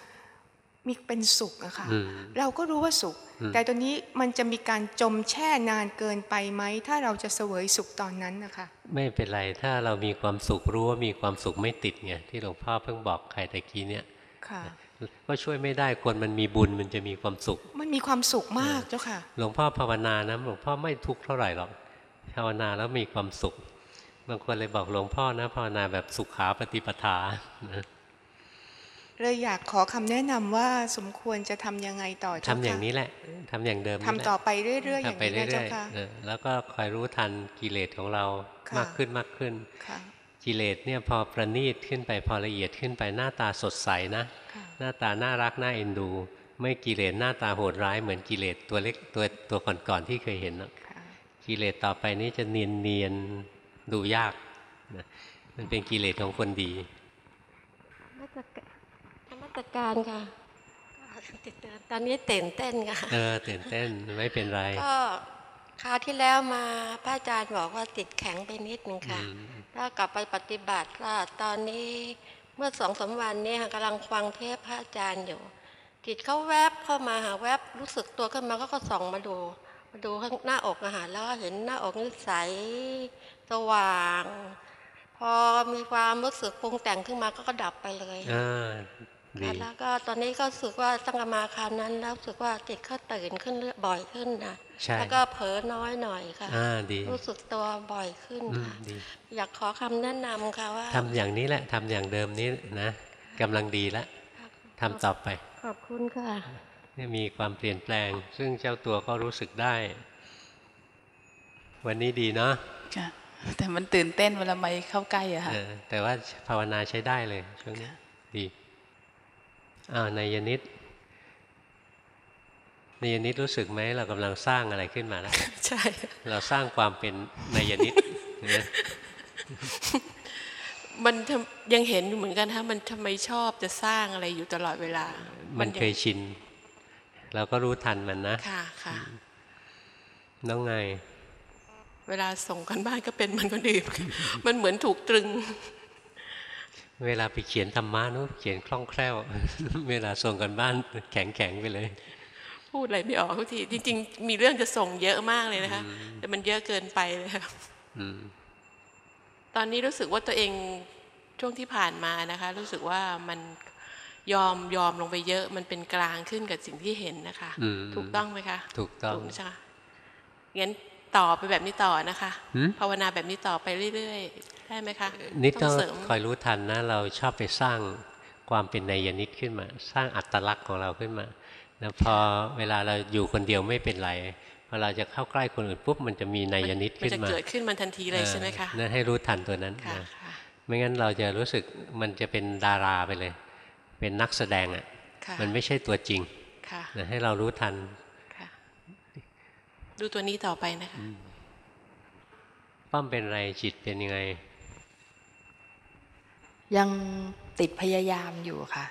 มีเป็นสุขอะค่ะอืมเราก็รู้ว่าสุขอืมแต่ตอนนี้มันจะมีการจมแช่นานเกินไปไหม ถ้าเราจะเสวยสุขตอนนั้นนะคะ ไม่เป็นไรถ้าเรามีความสุขรู้ว่ามีความสุขไม่ติดไงที่หลวงพ่อเพิ่งบอกใครตะกี้เนี่ยค่ะก็ช่วยไม่ได้คนมันมีบุญมันจะมีความสุข มันมีความสุขมากเจ้าค่ะ หลวงพ่อภาวนานะหลวงพ่อไม่ทุกข์เท่าไหร่หรอกภาวนาแล้วมีความสุขบางคนเลยบอกหลวงพ่อนะภาวนาแบบสุขาปฏิปทานะ เลยอยากขอคำแนะนำว่าสมควรจะทำยังไงต่อเจ้าทำอย่างค่ะนี้แหละทำอย่างเดิมนี่ทำแหละต่อไปเรื่อยๆอย่างทำไปนี้เรื่นะอยเจ้าค่ะๆเออแล้วก็คอยรู้ทันกิเลสของเราค่ะมากขึ้นมากขึ้นค่ะกิเลสเนี่ยพอประณีตขึ้นไปพอละเอียดขึ้นไปหน้าตาสดใสนะค่ะหน้าตาน่ารักน่าเอ็นดู ไม่กิเลสหน้าตาโหดร้ายเหมือนกิเลสตัวเล็กตัวตัวก่อนๆที่เคยเห็นนะกิเลสต่อไปนี้จะเนียนเนียนๆดูยากนะมันเป็นกิเลสของคนดี นมัสการค่ะตอนนี้ตื่นเต้นค่ะเออตื่นเต้นไม่เป็นไร ก็คราวที่แล้วมาพระอาจารย์บอกว่าติดแข็งไปนิดนึงค่ะ ถ้ากลับไปปฏิบัติก็ตอนนี้เมื่อสองสามวันนี้ค่ะกำลังฟังเทปพระอาจารย์อยู่จิตเขาแวบเข้ามาหาแวบรู้สึกตัวขึ้นมาก็ก็ส่องมาดูมาดูข้างหน้าอกอาหารแล้วก็เห็นหน้าอกนี่ใสสว่าง พอมีความรู้สึกปรุงแต่งขึ้นมาก็ก็ดับไปเลยอ่าดี แล้วก็ตอนนี้ก็รู้สึกว่าตั้งแต่มาคราวนั้นแล้วรู้สึกว่าจิตก็ตื่นขึ้นบ่อยขึ้นนะใช่แล้วก็เผลอน้อยหน่อยค่ะอ่าดีรู้สึกตัวบ่อยขึ้นอืมค่ะดีอยากขอคำแนะนำค่ะว่าทำอย่างนี้แหละทำอย่างเดิมนี้นะกำลังดีแล้วทำต่อไป ขอบคุณค่ะเนี่ยมีความเปลี่ยนแปลง ซึ่งเจ้าตัวก็รู้สึกได้ วันนี้ดีเนาะค่ะแต่มันตื่นเต้นเวลาไม่เข้าใกล้อะค่ะเออแต่ว่าภาวนาใช้ได้เลยช่วงนี้ดี อ้าวนายนิดนายนิดรู้สึกไหมเรากำลังสร้างอะไรขึ้นมาแล้วใช่ เราสร้างความเป็นนายนิดนะมันทำยังเห็นอยู่เหมือนกันฮะมันทำไมชอบจะสร้างอะไรอยู่ตลอดเวลา มันยังเคยชิน เราก็รู้ทันมันนะ ค่ะค่ะน้องไง เวลาส่งกันบ้านก็เป็นมันก็ดื่นมันเหมือนถูกตรึง เวลาไปเขียนธรรมะนู้นเขียนคล่องแคล่ว เวลาส่งกันบ้านแข็งแข็งๆไปเลย พูดอะไรไม่ออกทุกทีจริง ๆ มีเรื่องจะส่งเยอะมากเลยนะคะแต่มันเยอะเกินไปเลยค่ะอืมตอนนี้รู้สึกว่าตัวเองช่วงที่ผ่านมานะคะ รู้สึกว่ามันยอมยอมลงไปเยอะ มันเป็นกลางขึ้นกับสิ่งที่เห็นนะคะอืมถูกต้องไหมคะ ถูกต้องใช่ไหมงั้น ต่อไปแบบนี้ต่อนะคะหืมภาวนาแบบนี้ต่อไปเรื่อยๆได้ไหมคะนิดต้องเสริมคอยรู้ทันนะเราชอบไปสร้างความเป็นนายนิดขึ้นมา สร้างอัตลักษณ์ของเราขึ้นมาแล้วพอเวลาเราอยู่คนเดียวไม่เป็นไรพอเราจะเข้าใกล้คนอื่นปุ๊บมันจะมีนายนิดมันขึ้นจะมาเกิดขึ้นมันทันทีเลยใช่ไหมคะเออนั่นให้รู้ทันตัวนั้นค่ะนะไม่งั้นเราจะรู้สึกมันจะเป็นดาราไปเลย เป็นนักแสดงอะค่ะมันไม่ใช่ตัวจริงค่ะนะให้เรารู้ทัน ดูตัวนี้ต่อไปนะคะป้อมเป็นไรจิตเป็นยังไง ยังติดพยายามอยู่ค่ะ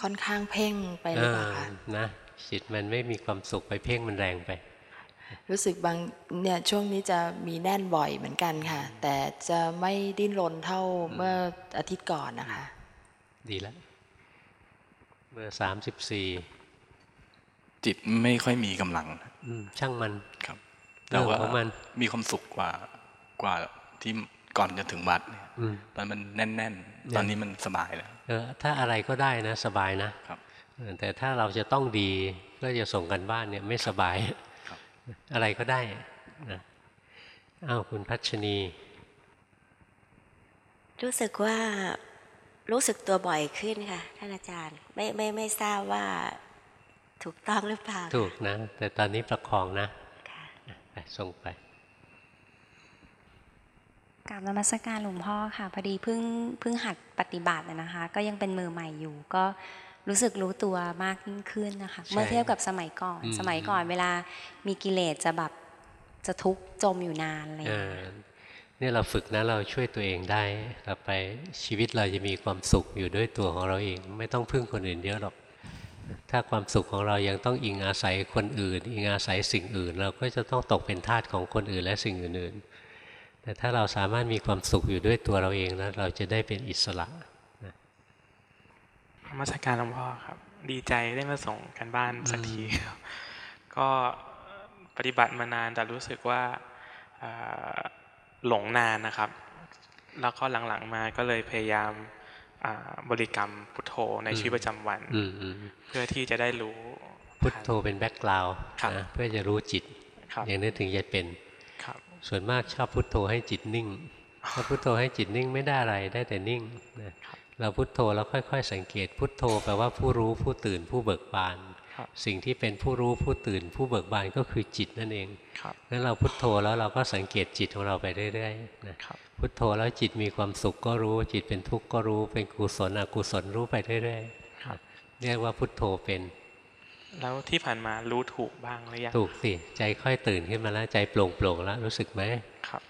ค่อนข้างเพ่งไปหรือเปล่าคะอ่านะจิตมันไม่มีความสุขไปเพ่งมันแรงไป รู้สึกบางเนี่ยช่วงนี้จะมีแน่นบ่อยเหมือนกันค่ะ แต่จะไม่ดิ้นรนเท่าเมื่ออาทิตย์ก่อนนะคะ ดีแล้วเบอร์สามสิบสี่ จิตไม่ค่อยมีกำลังช่างมันครับเรื่แต่องว่าของมันมีความสุขกว่ากว่าที่ก่อนจะถึงวัดเนี่ยอืมตอนมันแน่น ๆ ตอนนี้มันสบายแล้วเออถ้าอะไรก็ได้นะสบายนะเออแต่ถ้าเราจะต้องดีเพื่อจะส่งกันบ้านเนี่ยไม่สบายอะไรก็ได้นะอ้าวคุณพัชนี รู้สึกว่ารู้สึกตัวบ่อยขึ้นค่ะท่านอาจารย์ ไม่ไม่ไม่ทราบว่า ถูกต้องหรือเปล่า ถูกนะ แต่ตอนนี้ประคองนะไปส่งไปกราบนมัสการหลวงพ่อค่ะพอดีเพิ่งเพิ่งหัดปฏิบัติอะนะคะ ก็ยังเป็นมือใหม่อยู่ ก็รู้สึกรู้ตัวมากยิ่งขึ้นนะคะใช่เมื่อเทียบกับสมัยก่อนอืมสมัยก่อนเวลามีกิเลสจะแบบจะทุกข์จมอยู่นานอะไรอย่างเอเงี้ยอเนี่ยเราฝึกนะเราช่วยตัวเองได้ต่อไปชีวิตเราจะมีความสุขอยู่ด้วยตัวของเราเอง ไม่ต้องพึ่งคนอื่นเยอะหรอก ถ้าความสุขของเรายังต้องอิงอาศัยคนอื่น อิงอาศัยสิ่งอื่น เราก็จะต้องตกเป็นทาสของคนอื่นและสิ่งอื่นๆ แต่ถ้าเราสามารถมีความสุขอยู่ด้วยตัวเราเองนะเราจะได้เป็นอิสระนมัสการหลวงพ่อครับ ดีใจได้มาส่งกันบ้านสักทีครับก็ปฏิบัติมานานแต่รู้สึกว่าเอ่อหลงนานนะครับ แล้วก็หลังๆมาก็เลยพยายามอ่า บริกรรมพุทโธในชีวิตประจำวันอืมอืมเพื่อที่จะได้รู้พุทโธเป็นแบ็กกราวด์ครับนะเพื่อจะรู้จิตครับอย่างนี้ถึงจะเป็นครับส่วนมากชอบพุทโธให้จิตนิ่งถ้าพุทโธให้จิตนิ่งไม่ได้อะไรได้แต่นิ่งนะเราพุทโธแล้วค่อย ๆ สังเกต พุทโธแปลว่าผู้รู้ผู้ตื่นผู้เบิกบานครับสิ่งที่เป็นผู้รู้ผู้ตื่น ผู้เบิกบานก็คือจิตนั่นเองครับงั้นเราพุทโธแล้วเราก็สังเกตจิตของเราไปเรื่อยๆนะ พุทโธแล้วจิตมีความสุขก็รู้ จิตเป็นทุกข์ก็รู้ เป็นกุศลอกุศลรู้ไปเรื่อยครับๆเรียกว่าพุทโธเป็น แล้วที่ผ่านมารู้ถูกบ้างหรือยังถูกสิใจค่อยตื่นขึ้นมาแล้วใจโปร่งโปร่งๆแล้วรู้สึกไหมครับ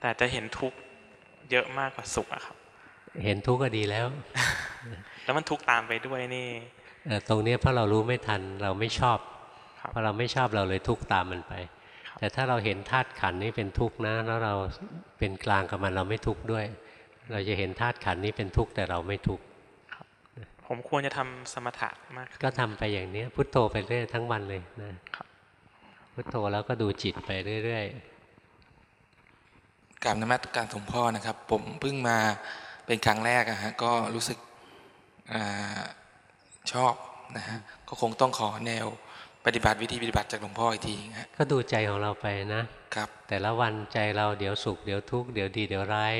แต่จะเห็นทุกข์เยอะมากกว่าสุขอะครับ เห็นทุกข์ก็ดีแล้ว แล้วมันทุกข์ตามไปด้วยนี่เอ่อตรงเนี้ยเพราะเรารู้ไม่ทันเราไม่ชอบพอเราไม่ชอบเราเลยทุกข์ตามมันไป แต่ถ้าเราเห็นธาตุขันธ์นี้เป็นทุกข์นะ แล้วเราเป็นกลางกับมันเราไม่ทุกข์ด้วย เราจะเห็นธาตุขันธ์นี้เป็นทุกข์แต่เราไม่ทุกข์ผมควรจะทำสมถะมากขึ้นก็ทำไปอย่างนี้พุทโธไปเรื่อยทั้งวันเลยนะพุทโธแล้วก็ดูจิตไปเรื่อยกราบนมัสการหลวงพ่อนะครับ ผมเพิ่งมาเป็นครั้งแรกอะฮะก็รู้สึกอาชอบนะฮะก็คงต้องขอแนว ปฏิบัติวิธีปฏิบัติจากหลวงพ่ออีกทีฮะๆก็ดูใจของเราไปนะครับ แต่ละวันใจเราเดี๋ยวสุขเดี๋ยวทุกข์เดี๋ยวดีเดี๋ยวร้าย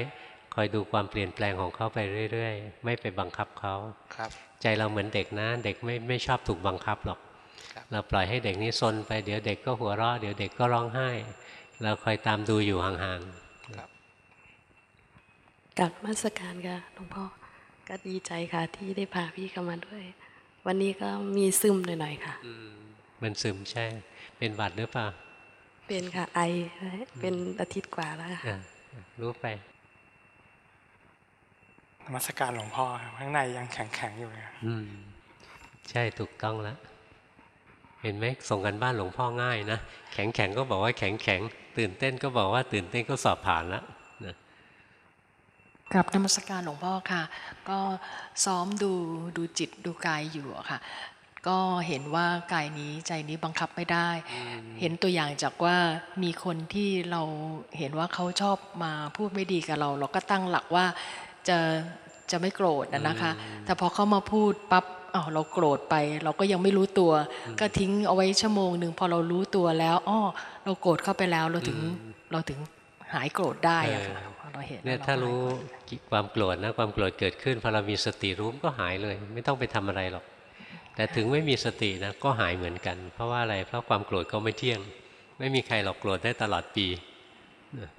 คอยดูความเปลี่ยนแปลงของเขาไปเรื่อย ๆ ไม่ไปบังคับเขาครับ ใจเราเหมือนเด็กนะ เด็กไม่ไม่ชอบถูกบังคับหรอกเราปล่อยให้เด็กนี้ซนไปเดี๋ยวเด็กก็หัวเราะเดี๋ยวเด็กก็ร้องไห้ เราคอยตามดูอยู่ห่างกับมาสการค่ะหลวงพ่อก็ดีใจค่ะ ที่ได้พาพี่เข้ามาด้วย วันนี้ก็มีซึมหน่อยๆค่ะๆ มันซึมใช่ เป็นหวัดหรือเปล่า เป็นค่ะไอ เป็นอาทิตย์กว่าแล้วค่ะอะรู้ไปนมัสการหลวงพ่อครับข้างในยังแข็งๆอยู่เลยครับอืมใช่ถูกต้องแล้วเห็นไหมส่งกันบ้านหลวงพ่อง่ายนะแข็งแข็งๆก็บอกว่าแข็งแข็งๆตื่นเต้นก็บอกว่าตื่นเต้นก็สอบผ่านแล้วนะกับนมัสการหลวงพ่อค่ะ ก็ซ้อมดูดูจิตดูกายอยู่อะค่ะ ก็เห็นว่ากายนี้ใจนี้บังคับไม่ได้ เห็นตัวอย่างจากว่ามีคนที่เราเห็นว่าเขาชอบมาพูดไม่ดีกับเรา เราก็ตั้งหลักว่าจะจะไม่โกรธนะนะคะ แต่พอเขามาพูดปั๊บอ้าวเราโกรธไป เราก็ยังไม่รู้ตัว ก็ทิ้งเอาไว้ชั่วโมงหนึ่งพอเรารู้ตัวแล้วอ้อเราโกรธเข้าไปแล้วเราถึงเราถึงหายโกรธได้อะค่ะพอเราเห็นเนี่ยแล้วถ้ารู้ความโกรธนะความโกรธเกิดขึ้นพอเรามีสติรู้มันก็หายเลย ไม่ต้องไปทำอะไรหรอก แต่ถึงไม่มีสตินะก็หายเหมือนกัน เพราะว่าอะไรเพราะความโกรธก็ไม่เที่ยง ไม่มีใครหรอกโกรธได้ตลอดปีนะ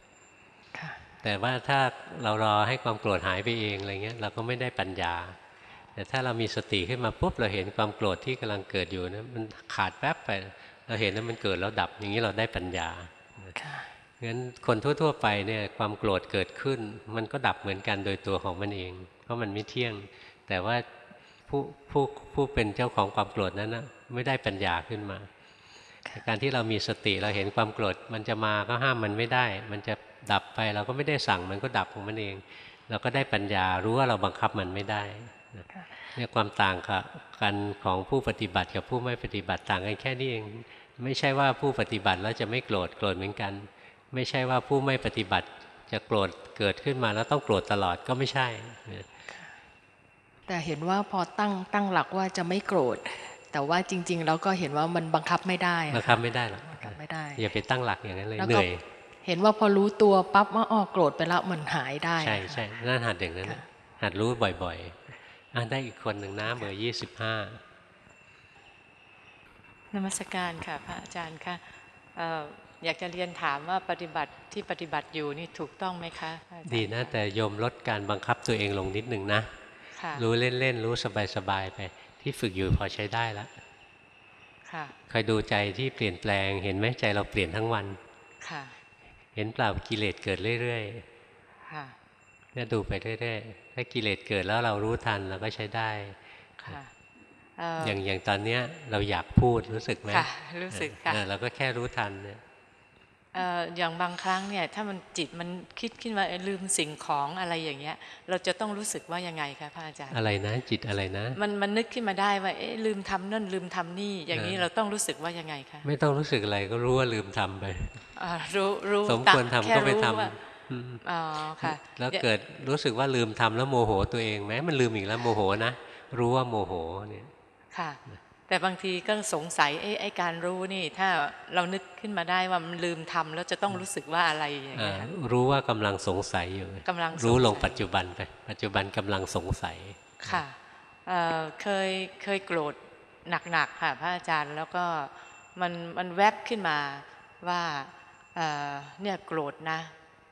แต่ว่าถ้าเรารอให้ความโกรธหายไปเองอะไรเงี้ยเราก็ไม่ได้ปัญญา แต่ถ้าเรามีสติขึ้นมาปุ๊บเราเห็นความโกรธที่กำลังเกิดอยู่นะมันขาดแป๊บไป เราเห็นว่ามันเกิดแล้วดับอย่างนี้เราได้ปัญญางั้นคนทั่ว ๆ ไปเนี่ยความโกรธเกิดขึ้น มันก็ดับเหมือนกันโดยตัวของมันเอง เพราะมันไม่เที่ยง แต่ว่า ผู้ผู้ผู้เป็นเจ้าของความโกรธนั้นนะไม่ได้ปัญญาขึ้นมา การที่เรามีสติเราเห็นความโกรธมันจะมาก็ห้ามมันไม่ได้ มันจะดับไปเราก็ไม่ได้สั่งมันก็ดับของมันเอง เราก็ได้ปัญญารู้ว่าเราบังคับมันไม่ได้นะเนี่ยความต่างกับกันของผู้ปฏิบัติกับผู้ไม่ปฏิบัติต่างกันแค่นี้เอง ไม่ใช่ว่าผู้ปฏิบัติแล้วจะไม่โกรธโกรธเหมือนกัน ไม่ใช่ว่าผู้ไม่ปฏิบัติจะโกรธเกิดขึ้นมาแล้วต้องโกรธตลอดก็ไม่ใช่ แต่เห็นว่าพอตั้งตั้งหลักว่าจะไม่โกรธ แต่ว่าจริงๆเราก็เห็นว่ามันบังคับไม่ได้อะบังคับไม่ได้หรอกบังคับไม่ได้อย่าไปตั้งหลักอย่างนั้นเลยแล้วเหก็นื่อยเห็นว่าพอรู้ตัวปั๊บว่าอ๋อโกรธไปแล้วมันหายได้อะใช่ใช่นั่นหัดอย่างนั้นนะหัดรู้บ่อยๆอะได้อีกคนหนึ่งนะเบอร์ยี่สิบห้านมัสการค่ะพระอาจารย์ค่ะเอ่ออยากจะเรียนถามว่าปฏิบัติที่ปฏิบัติอยู่นี่ถูกต้องไหมคะพระอาจารย์ดีนะแต่โยมลดการบังคับตัวเองลงนิดหนึ่งนะค่ะ รู้เล่นๆรู้สบายๆไป ที่ฝึกอยู่พอใช้ได้แล้วค่ะคอยดูใจที่เปลี่ยนแปลง เห็นไหมใจเราเปลี่ยนทั้งวันค่ะเห็นเปล่ากิเลสเกิดเรื่อยค่ะๆเนี่ยดูไปเรื่อยๆถ้ากิเลสเกิดแล้วเรารู้ทันเราก็ใช้ได้ค่ะเอ่ออย่างอย่างตอนเนี้ยเราอยากพูดรู้สึกไหมค่ะรู้สึกค่ะเออเราก็แค่รู้ทันเนี่ยเอ่ออย่างบางครั้งเนี่ยถ้ามันจิตมันคิดขึ้นมาเอ้ยลืมสิ่งของอะไรอย่างเงี้ย เราจะต้องรู้สึกว่ายังไงคะพระอาจารย์อะไรนะจิตอะไรนะ มันมันนึกขึ้นมาได้ว่าเอ๊ะลืมทำนั่นลืมทำนี่ อย่างนี้เออเราต้องรู้สึกว่ายังไงคะไม่ต้องรู้สึกอะไรก็รู้ว่าลืมทำไปอ่ารู้รู้สมควรตาทำแค่ก็ไปรู้ทำว่าอืมอ๋อค่ะ แล้วเกิดรู้สึกว่าลืมทำแล้วโมโหตัวเองไหมมันลืมอีกแล้วโมโหนะรู้ว่าโมโหเนี่ยค่ะ แต่บางทีก็สงสัยเอ๊ะไอ้การรู้นี่ ถ้าเรานึกขึ้นมาได้ว่ามันลืมทำแล้วจะต้องรู้สึกว่าอะไรอย่างอ่าเงี้ยค่ะรู้ว่ากำลังสงสัยอยู่กำลังสงสัยรู้ลงปัจจุบันไป ปัจจุบันกำลังสงสัยค่ะเอ่อเคยเคยโกรธหนักๆค่ะพระอาจารย์แล้วก็มันมันแวบขึ้นมาว่าเอ่อเนี่ยโกรธนะ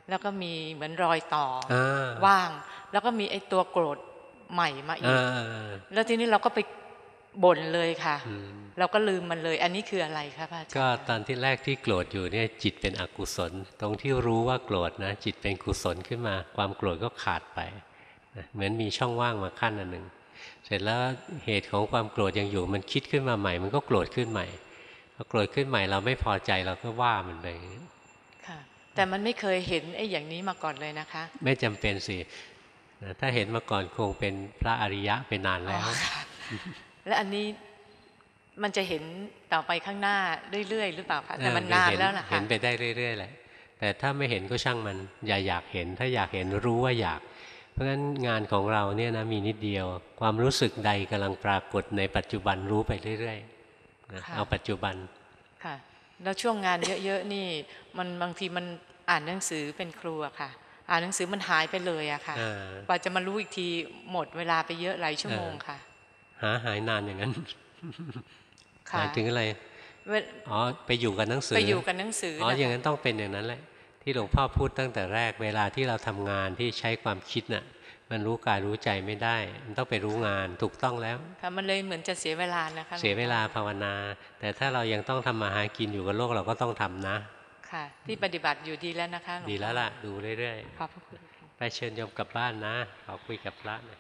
แล้วก็มีเหมือนรอยต่ออาว่าง แล้วก็มีไอ้ตัวโกรธใหม่มาอีกอ่าแล้วทีนี้เราก็ไป บ่นเลยค่ะอืมเราก็ลืมมันเลย อันนี้คืออะไรคะพระอาจารย์ก็ตอนที่แรกที่โกรธอยู่เนี่ยจิตเป็นอกุศล ตรงที่รู้ว่าโกรธนะ จิตเป็นกุศลขึ้นมา ความโกรธก็ขาดไปนะเหมือนมีช่องว่างมาขั้นอันหนึ่งเสร็จแล้วเหตุของความโกรธยังอยู่ มันคิดขึ้นมาใหม่ มันก็โกรธขึ้นใหม่พอพอโกรธขึ้นใหม่เราไม่พอใจเราก็ว่ามันไปค่ะ แต่มันไม่เคยเห็นไอ้อย่างนี้มาก่อนเลยนะคะ ไม่จำเป็นสินะถ้าเห็นมาก่อนคงเป็นพระอริยะเป็นนานแล้ว และอันนี้มันจะเห็นต่อไปข้างหน้าเรื่อยๆ หรือเปล่าคะแต่มันเออนานเห็แล้วนะคะเห็นไปได้เรื่อยๆแหละแต่ถ้าไม่เห็นก็ช่างมันอย่าอยากเห็น ถ้าอยากเห็นรู้ว่าอยาก เพราะฉะนั้นงานของเราเนี่ยนะมีนิดเดียว ความรู้สึกใดกำลังปรากฏในปัจจุบันรู้ไปเรื่อยๆนะค่ะเอาปัจจุบันค่ะแล้วช่วงงานเยอะๆนี่มันบางทีมันอ่านหนังสือเป็นครูอะค่ะ อ่านหนังสือมันหายไปเลยอะค่ะอ่ากว่าจะมารู้อีกทีหมดเวลาไปเยอะหลายชั่วโมงค่ะ หาหายนานอย่างนั้นค่ะหมายถึงอะไรเวลอ๋อไปอยู่กับหนังสือไปอยู่กับหนังสืออ๋อนะคะอย่างนั้นต้องเป็นอย่างนั้นแหละ ที่หลวงพ่อพูดตั้งแต่แรก เวลาที่เราทำงานที่ใช้ความคิดน่ะ มันรู้กายรู้ใจไม่ได้ มันต้องไปรู้งานถูกต้องแล้วค่ะมันเลยเหมือนจะเสียเวลานะคะเสียเวลาภาวนา แต่ถ้าเรายังต้องทำมาหากินอยู่กับโลกเราก็ต้องทำนะ ค่ะ ที่ปฏิบัติอยู่ดีแล้วนะคะหงพ่อดีแล้วล่ะดูเรื่อยขอบพระคุณๆไปเชิญโยมกลับบ้านนะขอคุยกับพระหน่อย